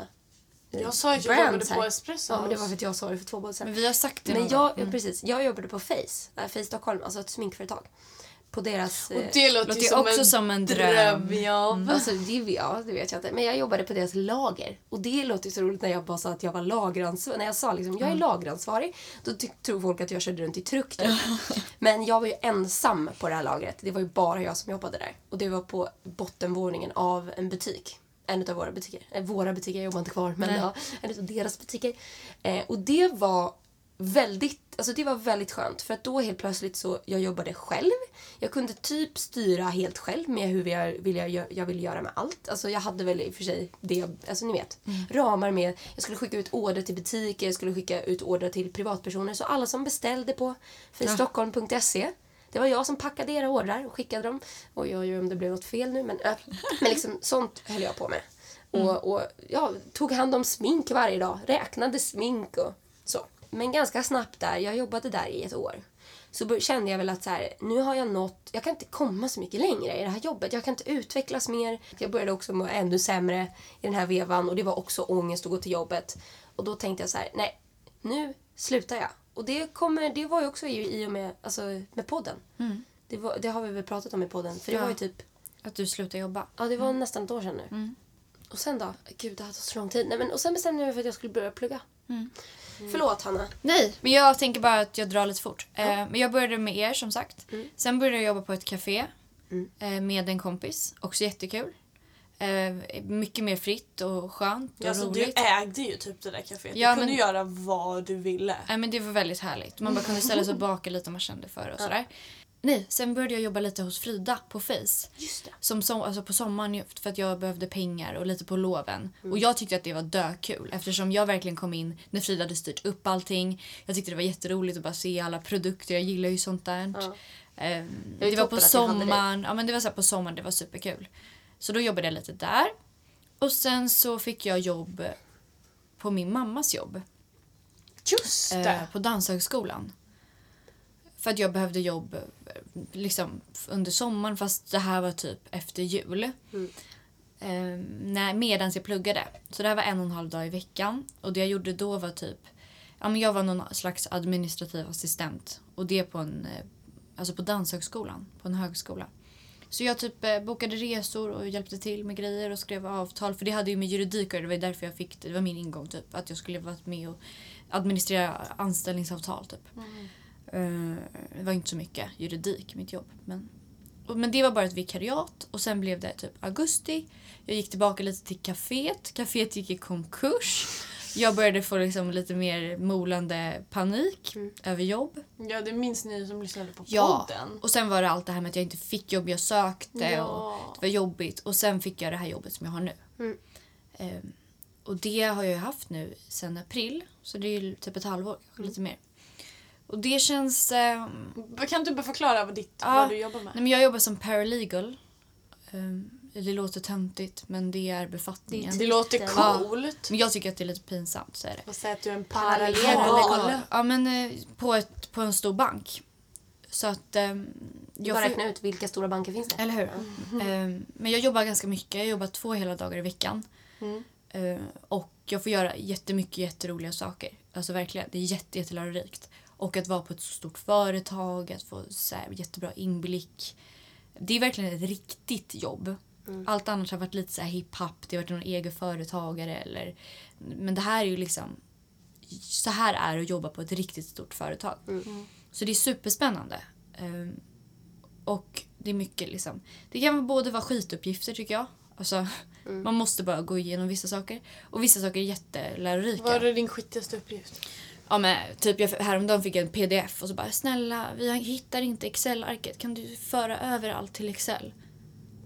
[SPEAKER 1] eh,
[SPEAKER 3] Jag sa ju att jag jobbade på. Espresso
[SPEAKER 1] Ja, men det var för att jag sa det för två båda sedan.
[SPEAKER 2] Men vi har sagt det
[SPEAKER 1] Men jag, ja, precis, jag jobbade på Face, Face Stockholm, alltså ett sminkföretag. På deras...
[SPEAKER 3] Och
[SPEAKER 1] eh,
[SPEAKER 3] det låter,
[SPEAKER 2] låter
[SPEAKER 3] ju som
[SPEAKER 2] också
[SPEAKER 3] en
[SPEAKER 2] som en dröm.
[SPEAKER 3] drömjobb.
[SPEAKER 1] Alltså, det, ja, det vet jag inte. Men jag jobbade på deras lager. Och det låter ju så roligt när jag bara sa att jag var lageransvarig. När jag sa liksom, jag är lageransvarig, då tror folk att jag körde runt i truck. Typ. Men jag var ju ensam på det här lagret. Det var ju bara jag som jobbade där. Och det var på bottenvåningen av en butik. En av våra butiker. Eh, våra butiker, jag jobbar inte kvar, men ja, en av deras butiker. Eh, och det var väldigt, alltså det var väldigt skönt för att då helt plötsligt så, jag jobbade själv. Jag kunde typ styra helt själv med hur jag ville, jag, jag ville göra med allt. Alltså jag hade väl i och för sig det, alltså ni vet, ramar med, jag skulle skicka ut order till butiker, jag skulle skicka ut order till privatpersoner. Så alla som beställde på stockholm.se det var jag som packade era ordrar och skickade dem. Oj, oj, oj om det blev något fel nu. Men, äh, men liksom, sånt höll jag på med. Och, och ja, tog hand om smink varje dag. Räknade smink och så. Men ganska snabbt där, jag jobbade där i ett år. Så kände jag väl att så här, nu har jag nått, jag kan inte komma så mycket längre i det här jobbet. Jag kan inte utvecklas mer. Jag började också må ännu sämre i den här vevan och det var också ångest att gå till jobbet. Och då tänkte jag så här, nej, nu slutar jag. Och det, kommer, det var ju också i, och med, alltså, med podden. Det, var, det har vi väl pratat om i podden. För det
[SPEAKER 2] Ja.
[SPEAKER 1] var ju typ
[SPEAKER 2] Att du slutar jobba.
[SPEAKER 1] Ja, det var nästan ett år sedan nu. Och sen då? Gud, det har tagit så lång tid. Nej, men, och sen bestämde jag mig för att jag skulle börja plugga. Förlåt, Hanna.
[SPEAKER 2] Nej, men jag tänker bara att jag drar lite fort. Eh, men jag började med er som sagt. Sen började jag jobba på ett café eh, med en kompis. Också jättekul. Eh, mycket mer fritt och skönt och
[SPEAKER 3] Alltså, du
[SPEAKER 2] roligt.
[SPEAKER 3] ägde ju typ det där caféet.
[SPEAKER 2] Ja,
[SPEAKER 3] du kunde
[SPEAKER 2] men-
[SPEAKER 3] göra vad du ville.
[SPEAKER 2] Nej, men det var väldigt härligt. Man bara kunde ställa sig och baka lite om man kände för och sådär. Nej, sen började jag jobba lite hos Frida på Face.
[SPEAKER 1] Just det.
[SPEAKER 2] Som, som, alltså på sommaren för att jag behövde pengar och lite på loven. Och jag tyckte att det var dökul eftersom jag verkligen kom in när Frida hade styrt upp allting. Jag tyckte det var jätteroligt att bara se alla produkter. Jag gillar ju sånt där.
[SPEAKER 1] Ja.
[SPEAKER 2] Ehm,
[SPEAKER 1] Det
[SPEAKER 2] det var på sommaren. Ja, men det var så på sommaren. Det var superkul. Så då jobbade jag lite där. Och sen så fick jag jobb på min mammas jobb.
[SPEAKER 3] Just
[SPEAKER 2] Eh,
[SPEAKER 3] det!
[SPEAKER 2] på Danshögskolan. För att jag behövde jobb eh, liksom under sommaren fast det här var typ efter jul.
[SPEAKER 1] Mm.
[SPEAKER 2] Eh, när, medans jag pluggade. Så det här var en och en halv dag i veckan. Och det jag gjorde då var typ... Ja, men jag var någon slags administrativ assistent. Och det på en... eh, Alltså på Danshögskolan. På en högskola. Så jag typ eh, bokade resor och hjälpte till med grejer och skrev avtal. För det hade ju med juridik göra. Det var därför jag fick det. Det var min ingång typ. Att jag skulle vara med och administrera anställningsavtal typ. Eh, det var inte så mycket juridik mitt jobb. Men men det var bara ett vikariat och sen blev det typ augusti. Jag gick tillbaka lite till kaféet. Kaféet gick i konkurs. Jag började få liksom lite mer molande panik över jobb.
[SPEAKER 3] Ja, det minns ni som lyssnade på
[SPEAKER 2] Ja,
[SPEAKER 3] podden.
[SPEAKER 2] och sen var det allt det här med att jag inte fick jobb jag sökte
[SPEAKER 3] Ja.
[SPEAKER 2] och det var jobbigt. Och sen fick jag det här jobbet som jag har nu.
[SPEAKER 1] Mm.
[SPEAKER 2] Ehm, och det har jag haft nu sedan april. Så det är ju typ ett halvår, kanske lite mer. Och det känns... ehm,
[SPEAKER 3] Kan du bara förklara vad, ditt,
[SPEAKER 2] Ja.
[SPEAKER 3] vad du jobbar med?
[SPEAKER 2] nej men jag jobbar som paralegal. Ehm, det låter töntigt men det är befattningen.
[SPEAKER 3] Det låter
[SPEAKER 1] Ja.
[SPEAKER 3] coolt.
[SPEAKER 2] Men jag tycker att det är lite pinsamt. Så är det.
[SPEAKER 3] Vad säger att du är en
[SPEAKER 1] Paralegal.
[SPEAKER 3] paralegal?
[SPEAKER 2] Ja men eh, på, ett, på en stor bank. Så att... ehm,
[SPEAKER 1] Jag bara räkna ut vilka stora banker finns det.
[SPEAKER 2] Eller hur? Ehm, men jag jobbar ganska mycket. Jag jobbar två hela dagar i veckan.
[SPEAKER 3] Mm.
[SPEAKER 2] Ehm, och jag får göra jättemycket jätteroliga saker. Alltså verkligen, det är jätte, jättelärorikt. Och att vara på ett så stort företag, att få så här, jättebra inblick. Det är verkligen ett riktigt jobb. Allt annat har varit lite så här hiphop, det har varit någon egen företagare eller... Men det här är ju liksom... Så här är det att jobba på ett riktigt stort företag. Så det är superspännande. Ehm, och det är mycket liksom... Det kan både vara skituppgifter tycker jag. Alltså, Man måste bara gå igenom vissa saker. Och vissa saker är jättelärorika.
[SPEAKER 3] Vad är din skitigaste uppgift?
[SPEAKER 2] Ja, men, typ jag, häromdagen fick jag en pdf och så bara snälla vi hittar inte Excel-arket. Kan du föra över allt till Excel?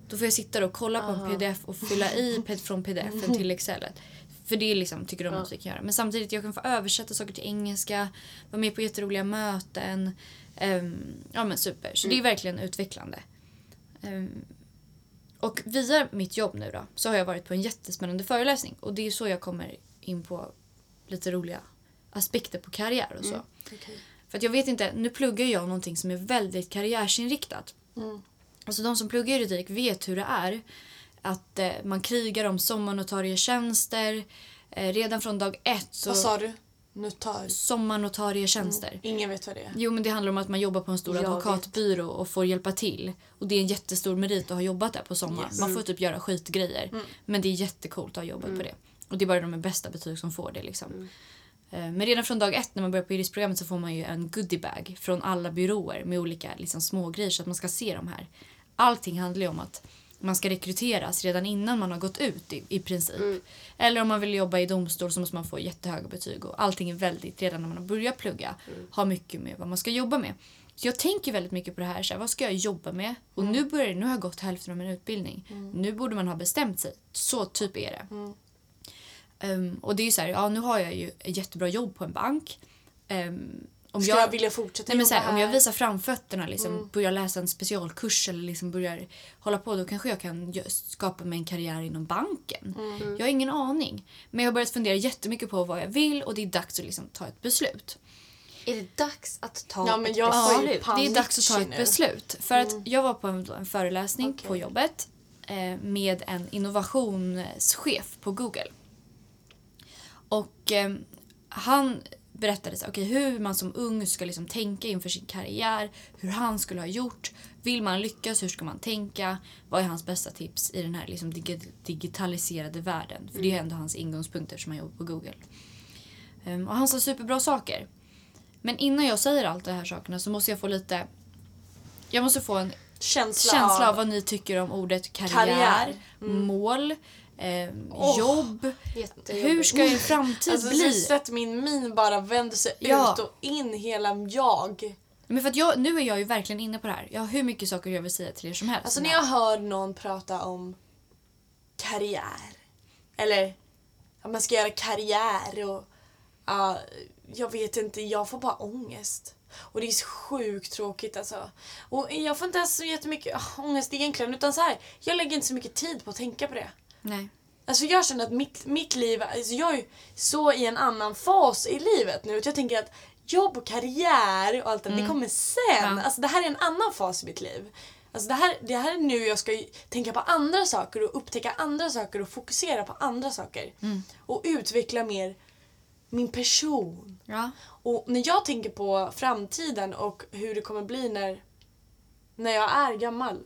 [SPEAKER 2] Då får jag sitta och kolla på en pdf och fylla i från pdf till Excelet. För det är liksom, tycker de att vi kan göra. Men samtidigt jag kan få översätta saker till engelska, vara med på jätteroliga möten. Ehm, ja men super. Så det är verkligen utvecklande. Ehm, och via mitt jobb nu då så har jag varit på en jättespännande föreläsning. Och det är så jag kommer in på lite roliga aspekter på karriär och så. För att jag vet inte, nu pluggar jag någonting som är väldigt karriärsinriktat.
[SPEAKER 3] Mm.
[SPEAKER 2] Alltså de som pluggar juridik vet hur det är. Att eh, man krigar om sommarnotarietjänster. Eh, redan från dag ett så...
[SPEAKER 3] Vad sa du? Notar?
[SPEAKER 2] Sommarnotarietjänster.
[SPEAKER 3] Ingen vet vad det är.
[SPEAKER 2] Jo men det handlar om att man jobbar på en stor
[SPEAKER 1] Jag
[SPEAKER 2] advokatbyrå och får hjälpa till. Och det är en jättestor merit att ha jobbat där på sommaren.
[SPEAKER 3] Yes.
[SPEAKER 2] Man får typ göra skitgrejer. Men det är jättecoolt att ha jobbat på det. Och det är bara de med bästa betyg som får det liksom. Eh, Men redan från dag ett när man börjar på juristprogrammet så får man ju en goodiebag från alla byråer med olika liksom, smågrejer så att man ska se de här. Allting handlar ju om att man ska rekryteras redan innan man har gått ut i, i princip. Eller om man vill jobba i domstol så måste man få jättehöga betyg och allting är väldigt, redan när man har börjat plugga, har mycket med vad man ska jobba med. Så jag tänker väldigt mycket på det här, så här vad ska jag jobba med? Och nu, börjar, nu har jag gått hälften av min utbildning. Nu borde man ha bestämt sig. Så typ är det. Ehm, och det är ju så här, ja nu har jag ju ett jättebra jobb på en bank. Ehm, om
[SPEAKER 3] Ska jag, vilja fortsätta
[SPEAKER 2] Nej, men så här, om jag visar framfötterna, liksom, börjar läsa en specialkurs eller liksom börjar hålla på, då kanske jag kan skapa mig en karriär inom banken. Jag har ingen aning. Men jag har börjat fundera jättemycket på vad jag vill och det är dags att liksom ta ett beslut.
[SPEAKER 1] Är det dags att ta
[SPEAKER 3] Ja, men
[SPEAKER 1] ett
[SPEAKER 3] jag ju
[SPEAKER 1] beslut?
[SPEAKER 3] panik
[SPEAKER 2] det är dags att ta ett beslut. För att jag var på en, en föreläsning
[SPEAKER 3] Okej.
[SPEAKER 2] på jobbet eh, med en innovationschef på Google. Och eh, han berättade så, okay, hur man som ung ska liksom tänka inför sin karriär, hur han skulle ha gjort. Vill man lyckas, hur ska man tänka? Vad är hans bästa tips i den här liksom digi- digitaliserade världen? För det är ändå hans ingångspunkter som han jobbar på Google. Ehm, och han sa superbra saker. Men innan jag säger allt de här sakerna så måste jag få lite... Jag måste få en
[SPEAKER 3] Känsla,
[SPEAKER 2] känsla av
[SPEAKER 3] av...
[SPEAKER 2] vad ni tycker om ordet karriär,
[SPEAKER 3] Karriär.
[SPEAKER 2] mål, eh,
[SPEAKER 3] Åh.
[SPEAKER 2] jobb. Hur ska er framtid
[SPEAKER 3] Alltså,
[SPEAKER 2] bli?
[SPEAKER 3] så sett min min bara vänder sig
[SPEAKER 2] Ja.
[SPEAKER 3] ut och in hela jag.
[SPEAKER 2] Men för att jag, nu är jag ju verkligen inne på det här. Jag har hur mycket saker jag vill säga till er som helst.
[SPEAKER 3] Alltså när jag hör någon prata om karriär. Eller att man ska göra karriär och ja, jag vet inte, jag får bara ångest. Och det är så sjukt tråkigt alltså. Och jag får inte ens så jättemycket ah, ångest egentligen utan så här, jag lägger inte så mycket tid på att tänka på det.
[SPEAKER 2] Nej.
[SPEAKER 3] Alltså jag känner att mitt, mitt liv, alltså jag är så i en annan fas i livet nu. Jag tänker att jobb och karriär och allt det, det kommer sen.
[SPEAKER 2] Mm. Ja.
[SPEAKER 3] Alltså det här är en annan fas i mitt liv. Alltså det här, det här är nu jag ska tänka på andra saker och upptäcka andra saker och fokusera på andra saker.
[SPEAKER 2] Mm.
[SPEAKER 3] Och utveckla mer min person.
[SPEAKER 2] Ja.
[SPEAKER 3] Och när jag tänker på framtiden och hur det kommer bli när, när jag är gammal.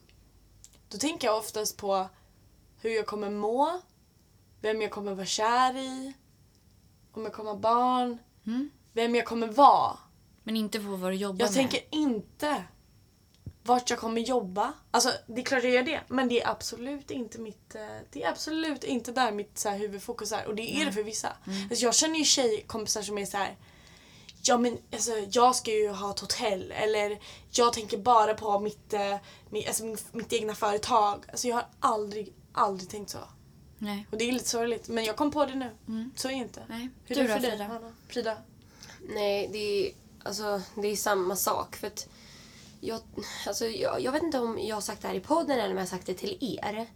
[SPEAKER 3] Då tänker jag oftast på hur jag kommer må, vem jag kommer vara kär i, om jag kommer ha barn,
[SPEAKER 2] Mm.
[SPEAKER 3] vem jag kommer vara.
[SPEAKER 2] Men inte på vad du jobbar
[SPEAKER 3] Jag
[SPEAKER 2] med.
[SPEAKER 3] tänker inte vart jag kommer jobba. Alltså det är klart jag gör det. Men det är absolut inte mitt, eh, det är absolut inte där mitt så här, huvudfokus är. Och det är det för vissa. Alltså, jag känner ju tjejkompisar som är så här. Ja men alltså, jag ska ju ha ett hotell eller jag tänker bara på mitt, eh, mitt, alltså, mitt, mitt egna företag. Alltså jag har aldrig, aldrig tänkt så.
[SPEAKER 2] Nej.
[SPEAKER 3] Och det är lite sorgligt men jag kom på det nu. Så är det inte.
[SPEAKER 2] Nej.
[SPEAKER 3] Hur
[SPEAKER 2] Du
[SPEAKER 3] är det för dig
[SPEAKER 2] Frida?
[SPEAKER 3] Hanna? Frida?
[SPEAKER 1] Nej, det är, alltså, det är samma sak. För att jag, alltså, jag, jag vet inte om jag har sagt det här i podden eller om jag har sagt det till er.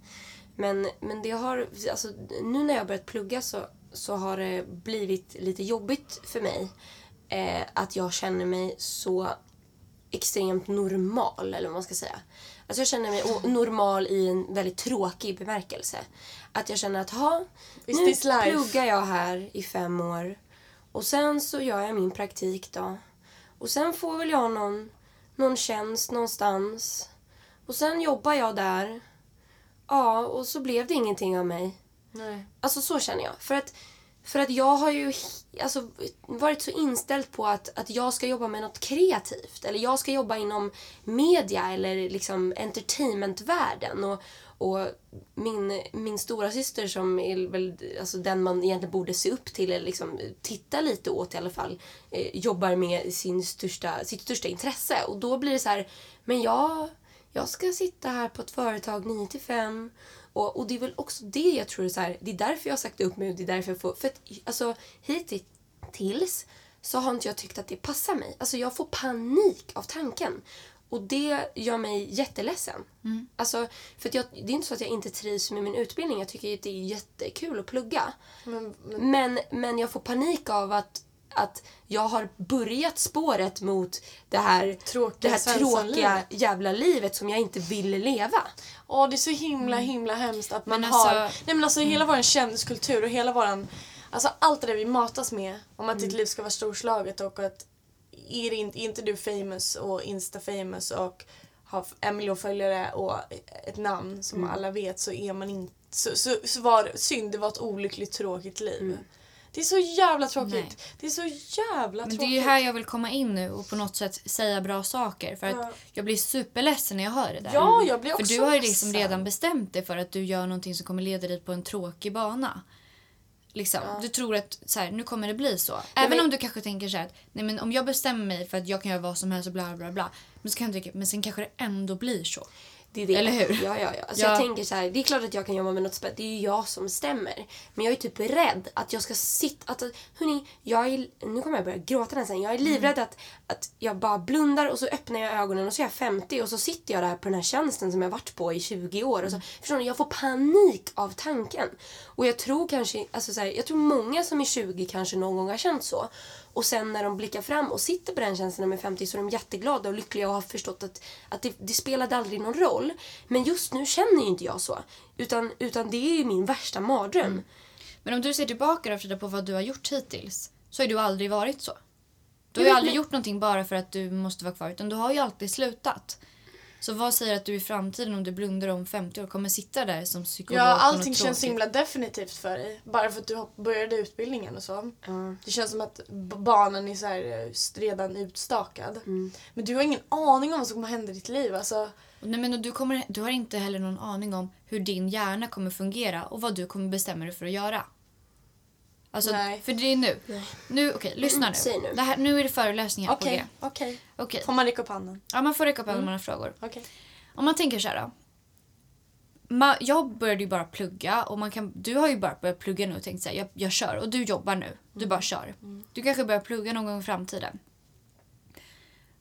[SPEAKER 1] Men, men det har, alltså, nu när jag har börjat plugga så, så har det blivit lite jobbigt för mig. Eh, att jag känner mig så extremt normal, eller vad man ska säga. Alltså jag känner mig normal i en väldigt tråkig bemärkelse. Att jag känner att, ha, nu pluggar jag här i fem år. Och sen så gör jag min praktik då. Och sen får väl jag någon, någon tjänst någonstans. Och sen jobbar jag där. Ja, och så blev det ingenting av mig.
[SPEAKER 3] Nej.
[SPEAKER 1] Alltså så känner jag. För att, för att jag har ju alltså, varit så inställd på att, att jag ska jobba med något kreativt. Eller jag ska jobba inom media eller liksom entertainmentvärlden. Och, och min, min stora syster som är väl alltså den man egentligen borde se upp till eller liksom titta lite åt i alla fall. Eh, jobbar med sin största, sitt största intresse. Och då blir det så här, men jag, jag ska sitta här på ett företag 9 till 5 och, och det är väl också det jag tror är så här, det är därför jag har sagt upp mig och det är därför jag får, för att alltså hittills så har inte jag tyckt att det passar mig. Alltså jag får panik av tanken. Och det gör mig jätteledsen. Alltså, för att jag, det är inte så att jag inte trivs med min utbildning. Jag tycker att det är jättekul att plugga.
[SPEAKER 3] Men, Men,
[SPEAKER 1] men jag får panik av att, att jag har börjat spåret mot det här
[SPEAKER 3] Tråkiga
[SPEAKER 1] det här tråkiga jävla livet som jag inte vill leva.
[SPEAKER 3] Åh, det är så himla himla hemskt att man
[SPEAKER 2] Men
[SPEAKER 3] har...
[SPEAKER 2] alltså-
[SPEAKER 3] Nej men alltså hela vår kändiskultur och hela våran... Alltså allt det där vi matas med om att ditt
[SPEAKER 1] Mm.
[SPEAKER 3] liv ska vara storslaget och att är, inte, är inte du famous och insta-famous och har en miljon följare och ett namn som
[SPEAKER 1] Mm.
[SPEAKER 3] alla vet så är man inte... Så, så, så var synd, det var ett olyckligt tråkigt liv.
[SPEAKER 1] Mm.
[SPEAKER 3] Det är så jävla tråkigt.
[SPEAKER 2] Nej.
[SPEAKER 3] Det är så jävla
[SPEAKER 2] Men det
[SPEAKER 3] tråkigt.
[SPEAKER 2] är ju här jag vill komma in nu och på något sätt säga bra saker. För
[SPEAKER 3] Ja.
[SPEAKER 2] att jag blir superledsen när jag hör det där.
[SPEAKER 3] Ja, jag blir
[SPEAKER 2] För
[SPEAKER 3] också
[SPEAKER 2] du har ju liksom redan bestämt dig för att du gör någonting som kommer leda dig på en tråkig bana. Liksom. Du tror att så här, nu kommer det bli så. Även
[SPEAKER 1] men-
[SPEAKER 2] om du kanske tänker så här, att, nej men om jag bestämmer mig för att jag kan göra vad som helst och bla bla bla. Men, så kan jag tänka, men sen kanske det ändå blir så.
[SPEAKER 1] Det är det.
[SPEAKER 2] Eller hur?
[SPEAKER 1] Ja, ja, ja. Alltså
[SPEAKER 2] Ja.
[SPEAKER 1] Jag tänker så här, det är klart att jag kan jobba med något spännande. Det är ju jag som bestämmer. Men jag är typ rädd att jag ska sitta... Att, hörni, jag är, nu kommer jag börja gråta nästan. Jag är livrädd att, att jag bara blundar och så öppnar jag ögonen och så är jag 50 och så sitter jag där på den här tjänsten som jag varit på i 20 år. Och så, Förstår ni? Jag får panik av tanken. Och jag tror kanske, alltså så här, jag tror många som är 20 kanske någon gång har känt så. Och sen när de blickar fram och sitter på den de är 50 så är de jätteglada och lyckliga och har förstått att, att det, det spelade aldrig någon roll. Men just nu känner ju inte jag så. Utan, utan det är ju min värsta mardröm.
[SPEAKER 2] Men om du ser tillbaka då, Frida, på vad du har gjort hittills så har du aldrig varit så. Du har ju aldrig
[SPEAKER 1] men-
[SPEAKER 2] gjort någonting bara för att du måste vara kvar utan du har ju alltid slutat. Så vad säger att du i framtiden om du blundar om 50 år kommer sitta där som psykolog
[SPEAKER 3] Ja, allting känns så himla definitivt för dig. Bara för att du började utbildningen och så. Det känns som att banan är så här, eh, redan utstakad. Men du har ingen aning om vad som kommer hända i ditt liv. Alltså,
[SPEAKER 2] Nej, men du, kommer, du har inte heller någon aning om hur din hjärna kommer fungera och vad du kommer bestämma dig för att göra. Alltså,
[SPEAKER 3] Nej.
[SPEAKER 2] för det är nu. nu Okej, lyssna nu.
[SPEAKER 1] Säg nu.
[SPEAKER 2] Det här, nu är det föreläsningar på
[SPEAKER 3] Okej,
[SPEAKER 2] G.
[SPEAKER 3] okej.
[SPEAKER 2] Okej.
[SPEAKER 3] Får man räcka upp handen?
[SPEAKER 2] Ja, man får räcka upp handen om man har frågor.
[SPEAKER 3] Okej.
[SPEAKER 2] Om man tänker så här då. Ma, jag började ju bara plugga och man kan, du har ju bara börjat plugga nu och tänkt så här, jag, jag kör och du jobbar nu. Du bara kör. Du kanske börjar plugga någon gång i framtiden.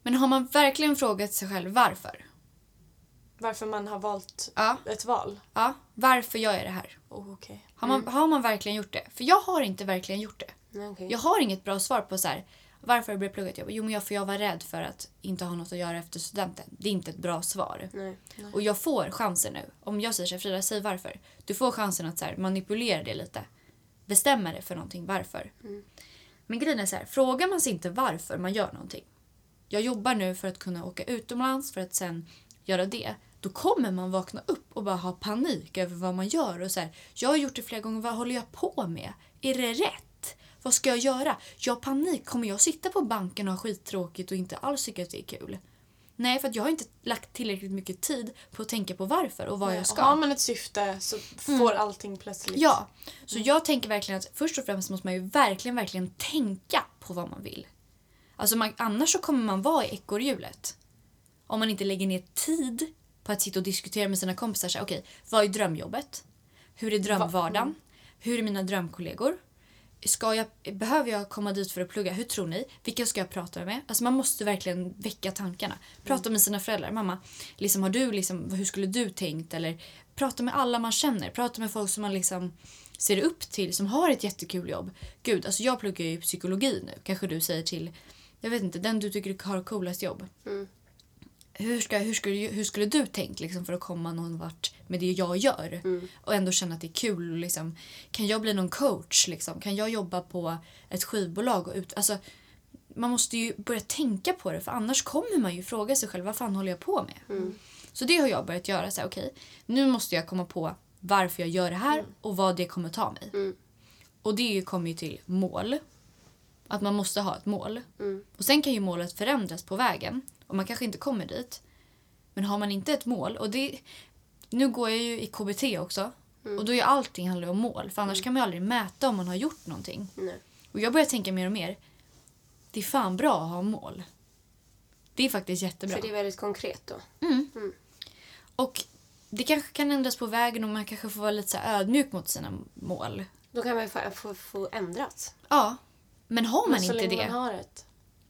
[SPEAKER 2] Men har man verkligen frågat sig själv varför?
[SPEAKER 3] Varför man har valt
[SPEAKER 2] Ja.
[SPEAKER 3] ett val?
[SPEAKER 2] Ja, varför gör jag det här?
[SPEAKER 3] Oh, okej.
[SPEAKER 2] Har man, har man verkligen gjort det? För jag har inte verkligen gjort det.
[SPEAKER 1] Nej, okej.
[SPEAKER 2] Jag har inget bra svar på så här, varför jag började plugga ett jobb. Jo, men jag, för jag var rädd för att inte ha något att göra efter studenten. Det är inte ett bra svar.
[SPEAKER 1] Nej.
[SPEAKER 2] Och jag får chansen nu. Om jag säger så här, Frida, säg varför. Du får chansen att så här, manipulera det lite. Bestämma dig för någonting, varför. Men grejen är så här, frågar man sig inte varför man gör någonting. Jag jobbar nu för att kunna åka utomlands för att sen göra det. Då kommer man vakna upp och bara ha panik över vad man gör. Och så här, jag har gjort det flera gånger, vad håller jag på med? Är det rätt? Vad ska jag göra? Jag har panik, kommer jag sitta på banken och ha skittråkigt och inte alls tycka att det är kul? Nej, för att jag har inte lagt tillräckligt mycket tid på att tänka på varför och vad jag
[SPEAKER 3] Och
[SPEAKER 2] ska.
[SPEAKER 3] har man ett syfte så får allting plötsligt...
[SPEAKER 2] Ja, så jag tänker verkligen att först och främst måste man ju verkligen, verkligen tänka på vad man vill. Alltså man, annars så kommer man vara i ekorrhjulet. Om man inte lägger ner tid på att sitta och diskutera med sina kompisar. Okej, vad är drömjobbet? Hur är drömvardagen? Hur är mina drömkollegor? Ska jag, behöver jag komma dit för att plugga? Hur tror ni? Vilka ska jag prata med? Alltså man måste verkligen väcka tankarna. Prata med sina föräldrar. Mamma, liksom, har du liksom, hur skulle du tänkt? Eller prata med alla man känner. Prata med folk som man liksom ser upp till, som har ett jättekul jobb. Gud, alltså jag pluggar ju psykologi nu. Kanske du säger till, jag vet inte, den du tycker har coolast jobb. Hur, ska, hur, skulle, hur skulle du tänkt liksom, för att komma någon vart med det jag gör? Och ändå känna att det är kul. Liksom, kan jag bli någon coach? Liksom? Kan jag jobba på ett skivbolag? Och ut, alltså, man måste ju börja tänka på det för annars kommer man ju fråga sig själv vad fan håller jag på med? Så det har jag börjat göra. Så här, okej, nu måste jag komma på varför jag gör det här och vad det kommer ta mig. Och det kommer ju till mål. Att man måste ha ett mål. Och sen kan ju målet förändras på vägen. Och man kanske inte kommer dit. Men har man inte ett mål. Och det, nu går jag ju i KBT också. Och då är allting handlar om mål. För annars kan man aldrig mäta om man har gjort någonting.
[SPEAKER 1] Nej.
[SPEAKER 2] Och jag börjar tänka mer och mer. Det är fan bra att ha mål. Det är faktiskt jättebra.
[SPEAKER 1] För det är väldigt konkret då.
[SPEAKER 2] Och det kanske kan ändras på vägen och man kanske får vara lite så ödmjuk mot sina mål.
[SPEAKER 1] Då kan man ju få, få, få ändrat.
[SPEAKER 2] Ja. Men har man
[SPEAKER 3] Men så
[SPEAKER 2] inte
[SPEAKER 3] länge
[SPEAKER 2] det,
[SPEAKER 3] man har ett.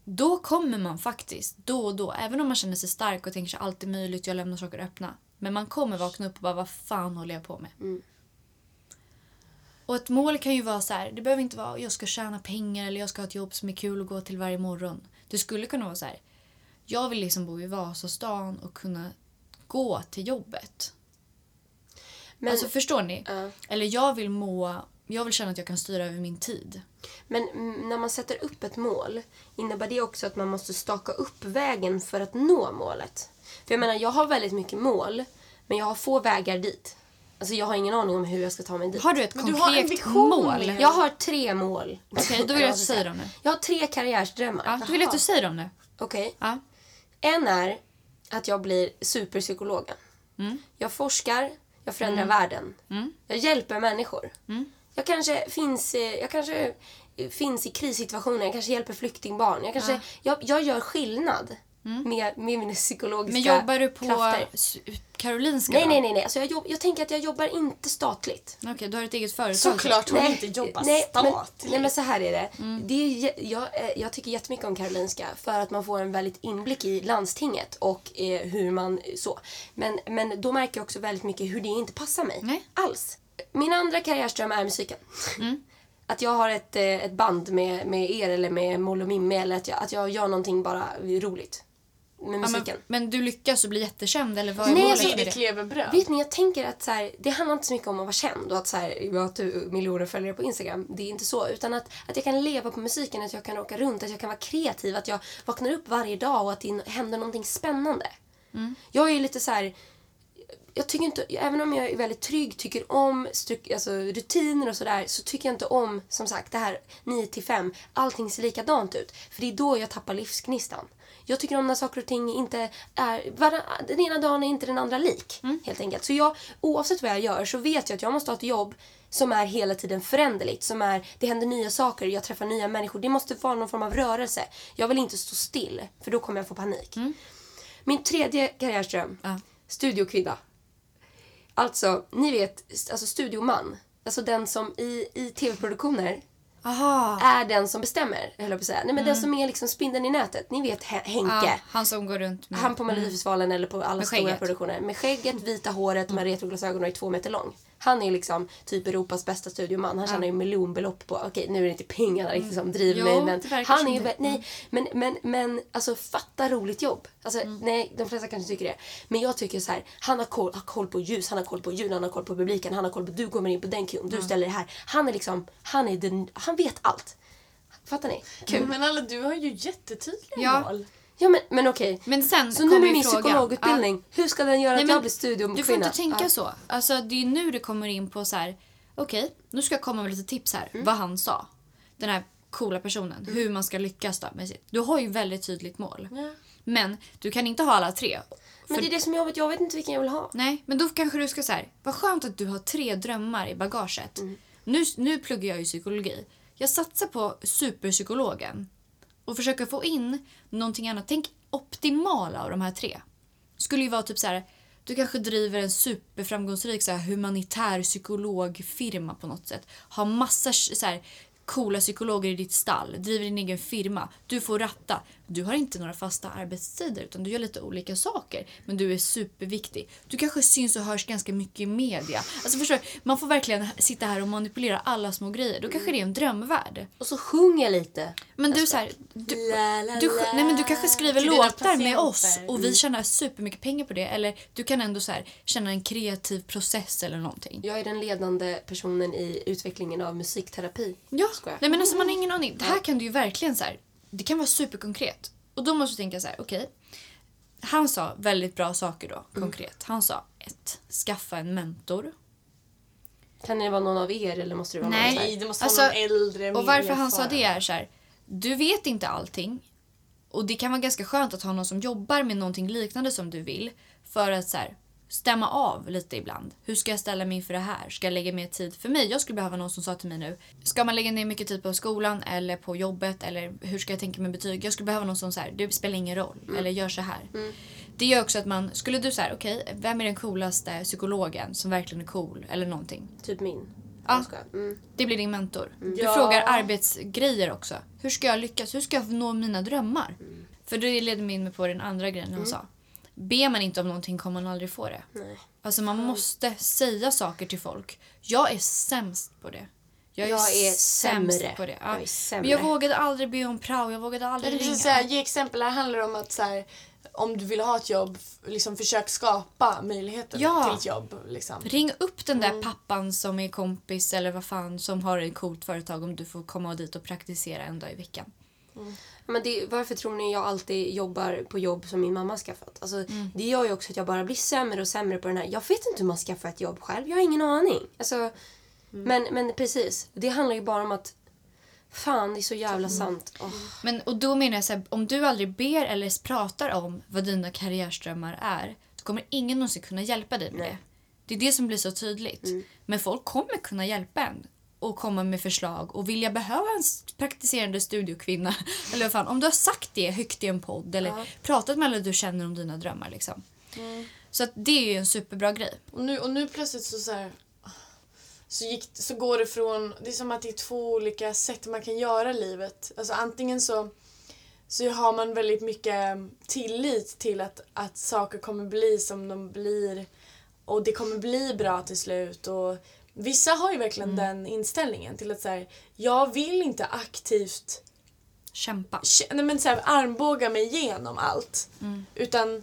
[SPEAKER 2] Då kommer man faktiskt då och då, även om man känner sig stark och tänker sig allt är möjligt, jag lämnar saker öppna. Men man kommer vakna upp och bara, vad fan håller jag på med?
[SPEAKER 1] Mm.
[SPEAKER 2] Och ett mål kan ju vara så här, det behöver inte vara jag ska tjäna pengar eller jag ska ha ett jobb som är kul att gå till varje morgon. Det skulle kunna vara så här, jag vill liksom bo i Vasastan och kunna gå till jobbet.
[SPEAKER 1] Men,
[SPEAKER 2] alltså förstår ni?
[SPEAKER 1] Ja.
[SPEAKER 2] Eller jag vill må, jag vill känna att jag kan styra över min tid.
[SPEAKER 1] men mm, när man sätter upp ett mål, innebär det också att man måste staka upp vägen för att nå målet? För jag menar, jag har väldigt mycket mål, men jag har få vägar dit. Alltså jag har ingen aning om hur jag ska ta mig dit.
[SPEAKER 2] Har du ett
[SPEAKER 3] Men du har en
[SPEAKER 2] konkret
[SPEAKER 3] vision
[SPEAKER 2] mål?
[SPEAKER 1] Jag har tre mål.
[SPEAKER 2] Okej, då vill jag att du säger dem nu.
[SPEAKER 1] Jag har tre karriärsdrömmar.
[SPEAKER 2] Ja, då vill jag att du säger dem nu.
[SPEAKER 1] Okej.
[SPEAKER 2] Ja.
[SPEAKER 1] En är att jag blir superpsykologen.
[SPEAKER 2] Mm.
[SPEAKER 1] Jag forskar, jag förändrar världen. Jag hjälper människor.
[SPEAKER 2] Mm.
[SPEAKER 1] Jag kanske finns, eh, jag kanske eh, finns i krissituationer, jag kanske hjälper flyktingbarn. Jag, kanske, jag, jag gör skillnad med, med mina psykologiska
[SPEAKER 2] Mm. Men jobbar du på
[SPEAKER 1] krafter.
[SPEAKER 2] Karolinska
[SPEAKER 1] Nej,
[SPEAKER 2] då?
[SPEAKER 1] nej, nej. nej. Alltså jag, jobb, jag tänker att jag jobbar inte statligt.
[SPEAKER 2] Okej, du har ett eget företag.
[SPEAKER 3] Såklart hon
[SPEAKER 1] Nej,
[SPEAKER 3] inte jobbar
[SPEAKER 1] nej,
[SPEAKER 3] statligt.
[SPEAKER 1] Men, nej men så här är det. det är, jag, eh, jag tycker jättemycket om Karolinska för att man får en väldigt inblick i landstinget och eh, hur man så. Men, men då märker jag också väldigt mycket hur det inte passar mig.
[SPEAKER 2] Nej.
[SPEAKER 1] Alls. Min andra karriärström är musiken. Att jag har ett, eh, ett band med, med er eller med Moll och Mimmi eller att jag, att jag gör någonting bara roligt. Med
[SPEAKER 2] Ja,
[SPEAKER 1] musiken.
[SPEAKER 2] men, men du lyckas och blir jättekänd eller vad är
[SPEAKER 1] Nej,
[SPEAKER 2] målet
[SPEAKER 1] alltså,
[SPEAKER 2] med det?
[SPEAKER 1] Vet ni, jag tänker att så här, det handlar inte så mycket om att vara känd och att, så här, att du miljoner följare på Instagram. Det är inte så. Utan att, att jag kan leva på musiken, att jag kan åka runt, att jag kan vara kreativ, att jag vaknar upp varje dag och att det händer någonting spännande. Jag är ju lite så här... Jag tycker inte, även om jag är väldigt trygg, tycker om alltså, rutiner och sådär, så tycker jag inte om, som sagt, det här 9 till 5. Allting ser likadant ut. För det är då jag tappar livsgnistan. Jag tycker om när saker och ting inte är... vara- Den ena dagen är inte den andra lik. Helt enkelt. Så jag, oavsett vad jag gör så vet jag att jag måste ha ett jobb som är hela tiden föränderligt. Som är, det händer nya saker, jag träffar nya människor. Det måste vara någon form av rörelse. Jag vill inte stå still, för då kommer jag få panik. Min tredje karriärström,
[SPEAKER 2] Ja.
[SPEAKER 1] studiokvinna. Alltså, ni vet, alltså studioman. Alltså den som i, i tv-produktioner
[SPEAKER 2] Aha.
[SPEAKER 1] är den som bestämmer, höll jag på att säga. Nej men den som är liksom spindeln i nätet. Ni vet He- Henke.
[SPEAKER 2] Ja, han som går runt med...
[SPEAKER 1] Han på Melodifestivalen eller på alla stora produktioner. Med skägget, vita håret, med retroglasögon och är två meter lång. Han är liksom typ Europas bästa studioman. Han tjänar ju miljonbelopp på... Okej, nu är det inte pengarna riktigt som driver
[SPEAKER 2] Mm.
[SPEAKER 1] Mig. Men han är ju... Nej, men, men, men alltså fatta roligt jobb. Alltså,
[SPEAKER 2] Mm.
[SPEAKER 1] nej, de flesta kanske tycker det. Men jag tycker så här, han har koll, har koll på ljus, han har koll på ljud, han har koll på publiken, han har koll på du kommer in på den kön, du ställer det här. Han är liksom, han är den, han vet allt. Fattar ni? Kul.
[SPEAKER 3] Men alla, du har ju jättetydliga
[SPEAKER 2] Ja.
[SPEAKER 3] mål.
[SPEAKER 1] Ja men, men okej.
[SPEAKER 2] Men sen
[SPEAKER 1] Så nu
[SPEAKER 2] kommer
[SPEAKER 1] med min
[SPEAKER 2] frågan.
[SPEAKER 1] psykologutbildning, hur ska den göra
[SPEAKER 2] Nej,
[SPEAKER 1] att
[SPEAKER 2] men
[SPEAKER 1] jag blir studiokvinna?
[SPEAKER 2] Du får inte tänka
[SPEAKER 1] Ja.
[SPEAKER 2] så. Alltså, det är nu det kommer in på så här. Okej, nu ska jag komma med lite tips här.
[SPEAKER 1] Mm.
[SPEAKER 2] Vad han sa. Den här coola personen. Hur man ska lyckas då med sitt. Du har ju väldigt tydligt mål.
[SPEAKER 3] Ja.
[SPEAKER 2] Men du kan inte ha alla tre.
[SPEAKER 1] Men
[SPEAKER 2] För-
[SPEAKER 1] det är det som är jobbigt. Jag vet inte vilken jag vill ha.
[SPEAKER 2] Nej, men då kanske du ska säga vad skönt att du har tre drömmar i bagaget. Nu, nu pluggar jag ju psykologi. Jag satsar på superpsykologen och försöka få in någonting annat. Tänk optimala av de här tre. Skulle ju vara typ så här. Du kanske driver en superframgångsrik så här, humanitär psykologfirma på något sätt. Har massa så här, coola psykologer i ditt stall. Driver din egen firma. Du får ratta. Du har inte några fasta arbetstider utan du gör lite olika saker. Men du är superviktig. Du kanske syns och hörs ganska mycket i media. Alltså förstår? Man får verkligen sitta här och manipulera alla små grejer. Då kanske det är en drömvärld.
[SPEAKER 1] Och så sjunger jag lite.
[SPEAKER 2] Men du så här, du,
[SPEAKER 1] La, la,
[SPEAKER 2] du, nej men du kanske skriver låtar med oss och vi tjänar supermycket pengar på det. Eller du kan ändå så här, känna en kreativ process eller någonting.
[SPEAKER 1] Jag är den ledande personen i utvecklingen av musikterapi.
[SPEAKER 2] Ja, nej men alltså man har ingen aning. Det här kan du ju verkligen så här, det kan vara superkonkret. Och då måste du tänka så här, okej. Han sa väldigt bra saker då, konkret. Han sa ett, skaffa en mentor.
[SPEAKER 1] Kan det vara någon av er eller måste det vara
[SPEAKER 2] Nej.
[SPEAKER 1] någon
[SPEAKER 3] Nej, det måste
[SPEAKER 2] Alltså,
[SPEAKER 3] vara någon äldre,
[SPEAKER 2] Och varför han sa det är så här, du vet inte allting. Och det kan vara ganska skönt att ha någon som jobbar med någonting liknande som du vill. För att så här, stämma av lite ibland. Hur ska jag ställa mig inför det här? Ska jag lägga mer tid för mig? Jag skulle behöva någon som sa till mig nu. Ska man lägga ner mycket tid på skolan eller på jobbet? Eller hur ska jag tänka med betyg? Jag skulle behöva någon som säger det spelar ingen roll. Eller gör så här. Det gör också att man, skulle du säga okej, vem är den coolaste psykologen som verkligen är cool? Eller någonting.
[SPEAKER 1] Typ min.
[SPEAKER 2] Ja.
[SPEAKER 1] Mm.
[SPEAKER 2] Det blir din mentor. Du
[SPEAKER 3] Ja.
[SPEAKER 2] frågar arbetsgrejer också. Hur ska jag lyckas? Hur ska jag nå mina drömmar? För det leder mig in på den andra grejen han sa. Ber man inte om någonting kommer man aldrig få det.
[SPEAKER 1] Nej.
[SPEAKER 2] Alltså man måste säga saker till folk. Jag är sämst på det. Jag är,
[SPEAKER 1] Jag är
[SPEAKER 2] sämst
[SPEAKER 1] sämre.
[SPEAKER 2] på det. Ja.
[SPEAKER 1] Jag är sämre.
[SPEAKER 2] Men jag vågade aldrig be om prao, jag vågade
[SPEAKER 3] Jag
[SPEAKER 2] aldrig
[SPEAKER 3] tänkte
[SPEAKER 2] ringa.
[SPEAKER 3] säga, ge exempel. Det här handlar om att så här, om du vill ha ett jobb, liksom försök skapa möjligheter
[SPEAKER 2] Ja.
[SPEAKER 3] till ett jobb. Liksom.
[SPEAKER 2] Ring upp den där
[SPEAKER 1] Mm.
[SPEAKER 2] pappan som är kompis eller vad fan som har ett coolt företag om du får komma dit och praktisera en dag i veckan.
[SPEAKER 1] Men det, varför tror ni jag alltid jobbar på jobb som min mamma skaffat? Alltså, Det gör ju också att jag bara blir sämre och sämre på den här. Jag vet inte hur man skaffar ett jobb själv. Jag har ingen aning. Alltså, men, men precis. Det handlar ju bara om att Fan, det är så jävla sant. Åh.
[SPEAKER 2] Men, och då menar jag så här, om du aldrig ber eller pratar om vad dina karriärströmmar är, då kommer ingen någonsin kunna hjälpa dig med
[SPEAKER 1] Nej.
[SPEAKER 2] det. Det är det som blir så tydligt. Men folk kommer kunna hjälpa en och komma med förslag och vill jag behöva en praktiserande studiokvinna eller vad fan, om du har sagt det högt i en podd eller
[SPEAKER 1] Ja.
[SPEAKER 2] pratat med alla du känner om dina drömmar liksom. Så att det är ju en superbra grej.
[SPEAKER 3] Och nu, och nu plötsligt så, så, här, så, gick, så går det från... Det är som att det är två olika sätt man kan göra livet. Alltså antingen så, så har man väldigt mycket tillit till att, att saker kommer bli som de blir och det kommer bli bra till slut. Och vissa har ju verkligen den inställningen till att så här, jag vill inte aktivt
[SPEAKER 2] Kämpa.
[SPEAKER 3] kä- nej, men så här, armbåga mig igenom allt.
[SPEAKER 2] Mm.
[SPEAKER 3] Utan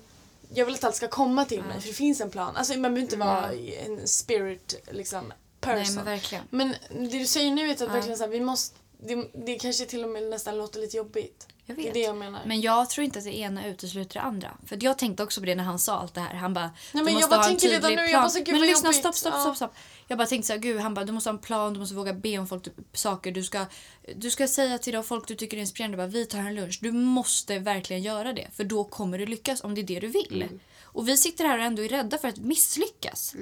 [SPEAKER 3] jag vill att allt ska komma till mig för det finns en plan. Alltså man behöver inte vara en spirit liksom person.
[SPEAKER 2] Nej men
[SPEAKER 3] men det du säger nu är att verkligen så här, vi måste det, det kanske till och med nästan låter lite jobbigt.
[SPEAKER 2] Jag
[SPEAKER 3] Det är
[SPEAKER 2] vet.
[SPEAKER 3] det jag menar.
[SPEAKER 2] Men jag tror inte att det ena utesluter det andra. För jag tänkte också på det när han sa allt det här. Han bara,
[SPEAKER 3] Nej,
[SPEAKER 2] du
[SPEAKER 3] men jag
[SPEAKER 2] måste
[SPEAKER 3] bara
[SPEAKER 2] ha en tydlig
[SPEAKER 3] nu, jag
[SPEAKER 2] plan.
[SPEAKER 3] bara så,
[SPEAKER 2] men lyssna, stopp, stopp, stopp, stopp. Jag bara tänkte så här, gud, han bara, du måste ha en plan, du måste våga be om folk, typ, saker. Du ska, du ska säga till de folk du tycker är inspirerande, bara, vi tar en lunch. Du måste verkligen göra det. För då kommer du lyckas om det är det du vill.
[SPEAKER 3] Mm.
[SPEAKER 2] Och vi sitter här och ändå är rädda för att misslyckas.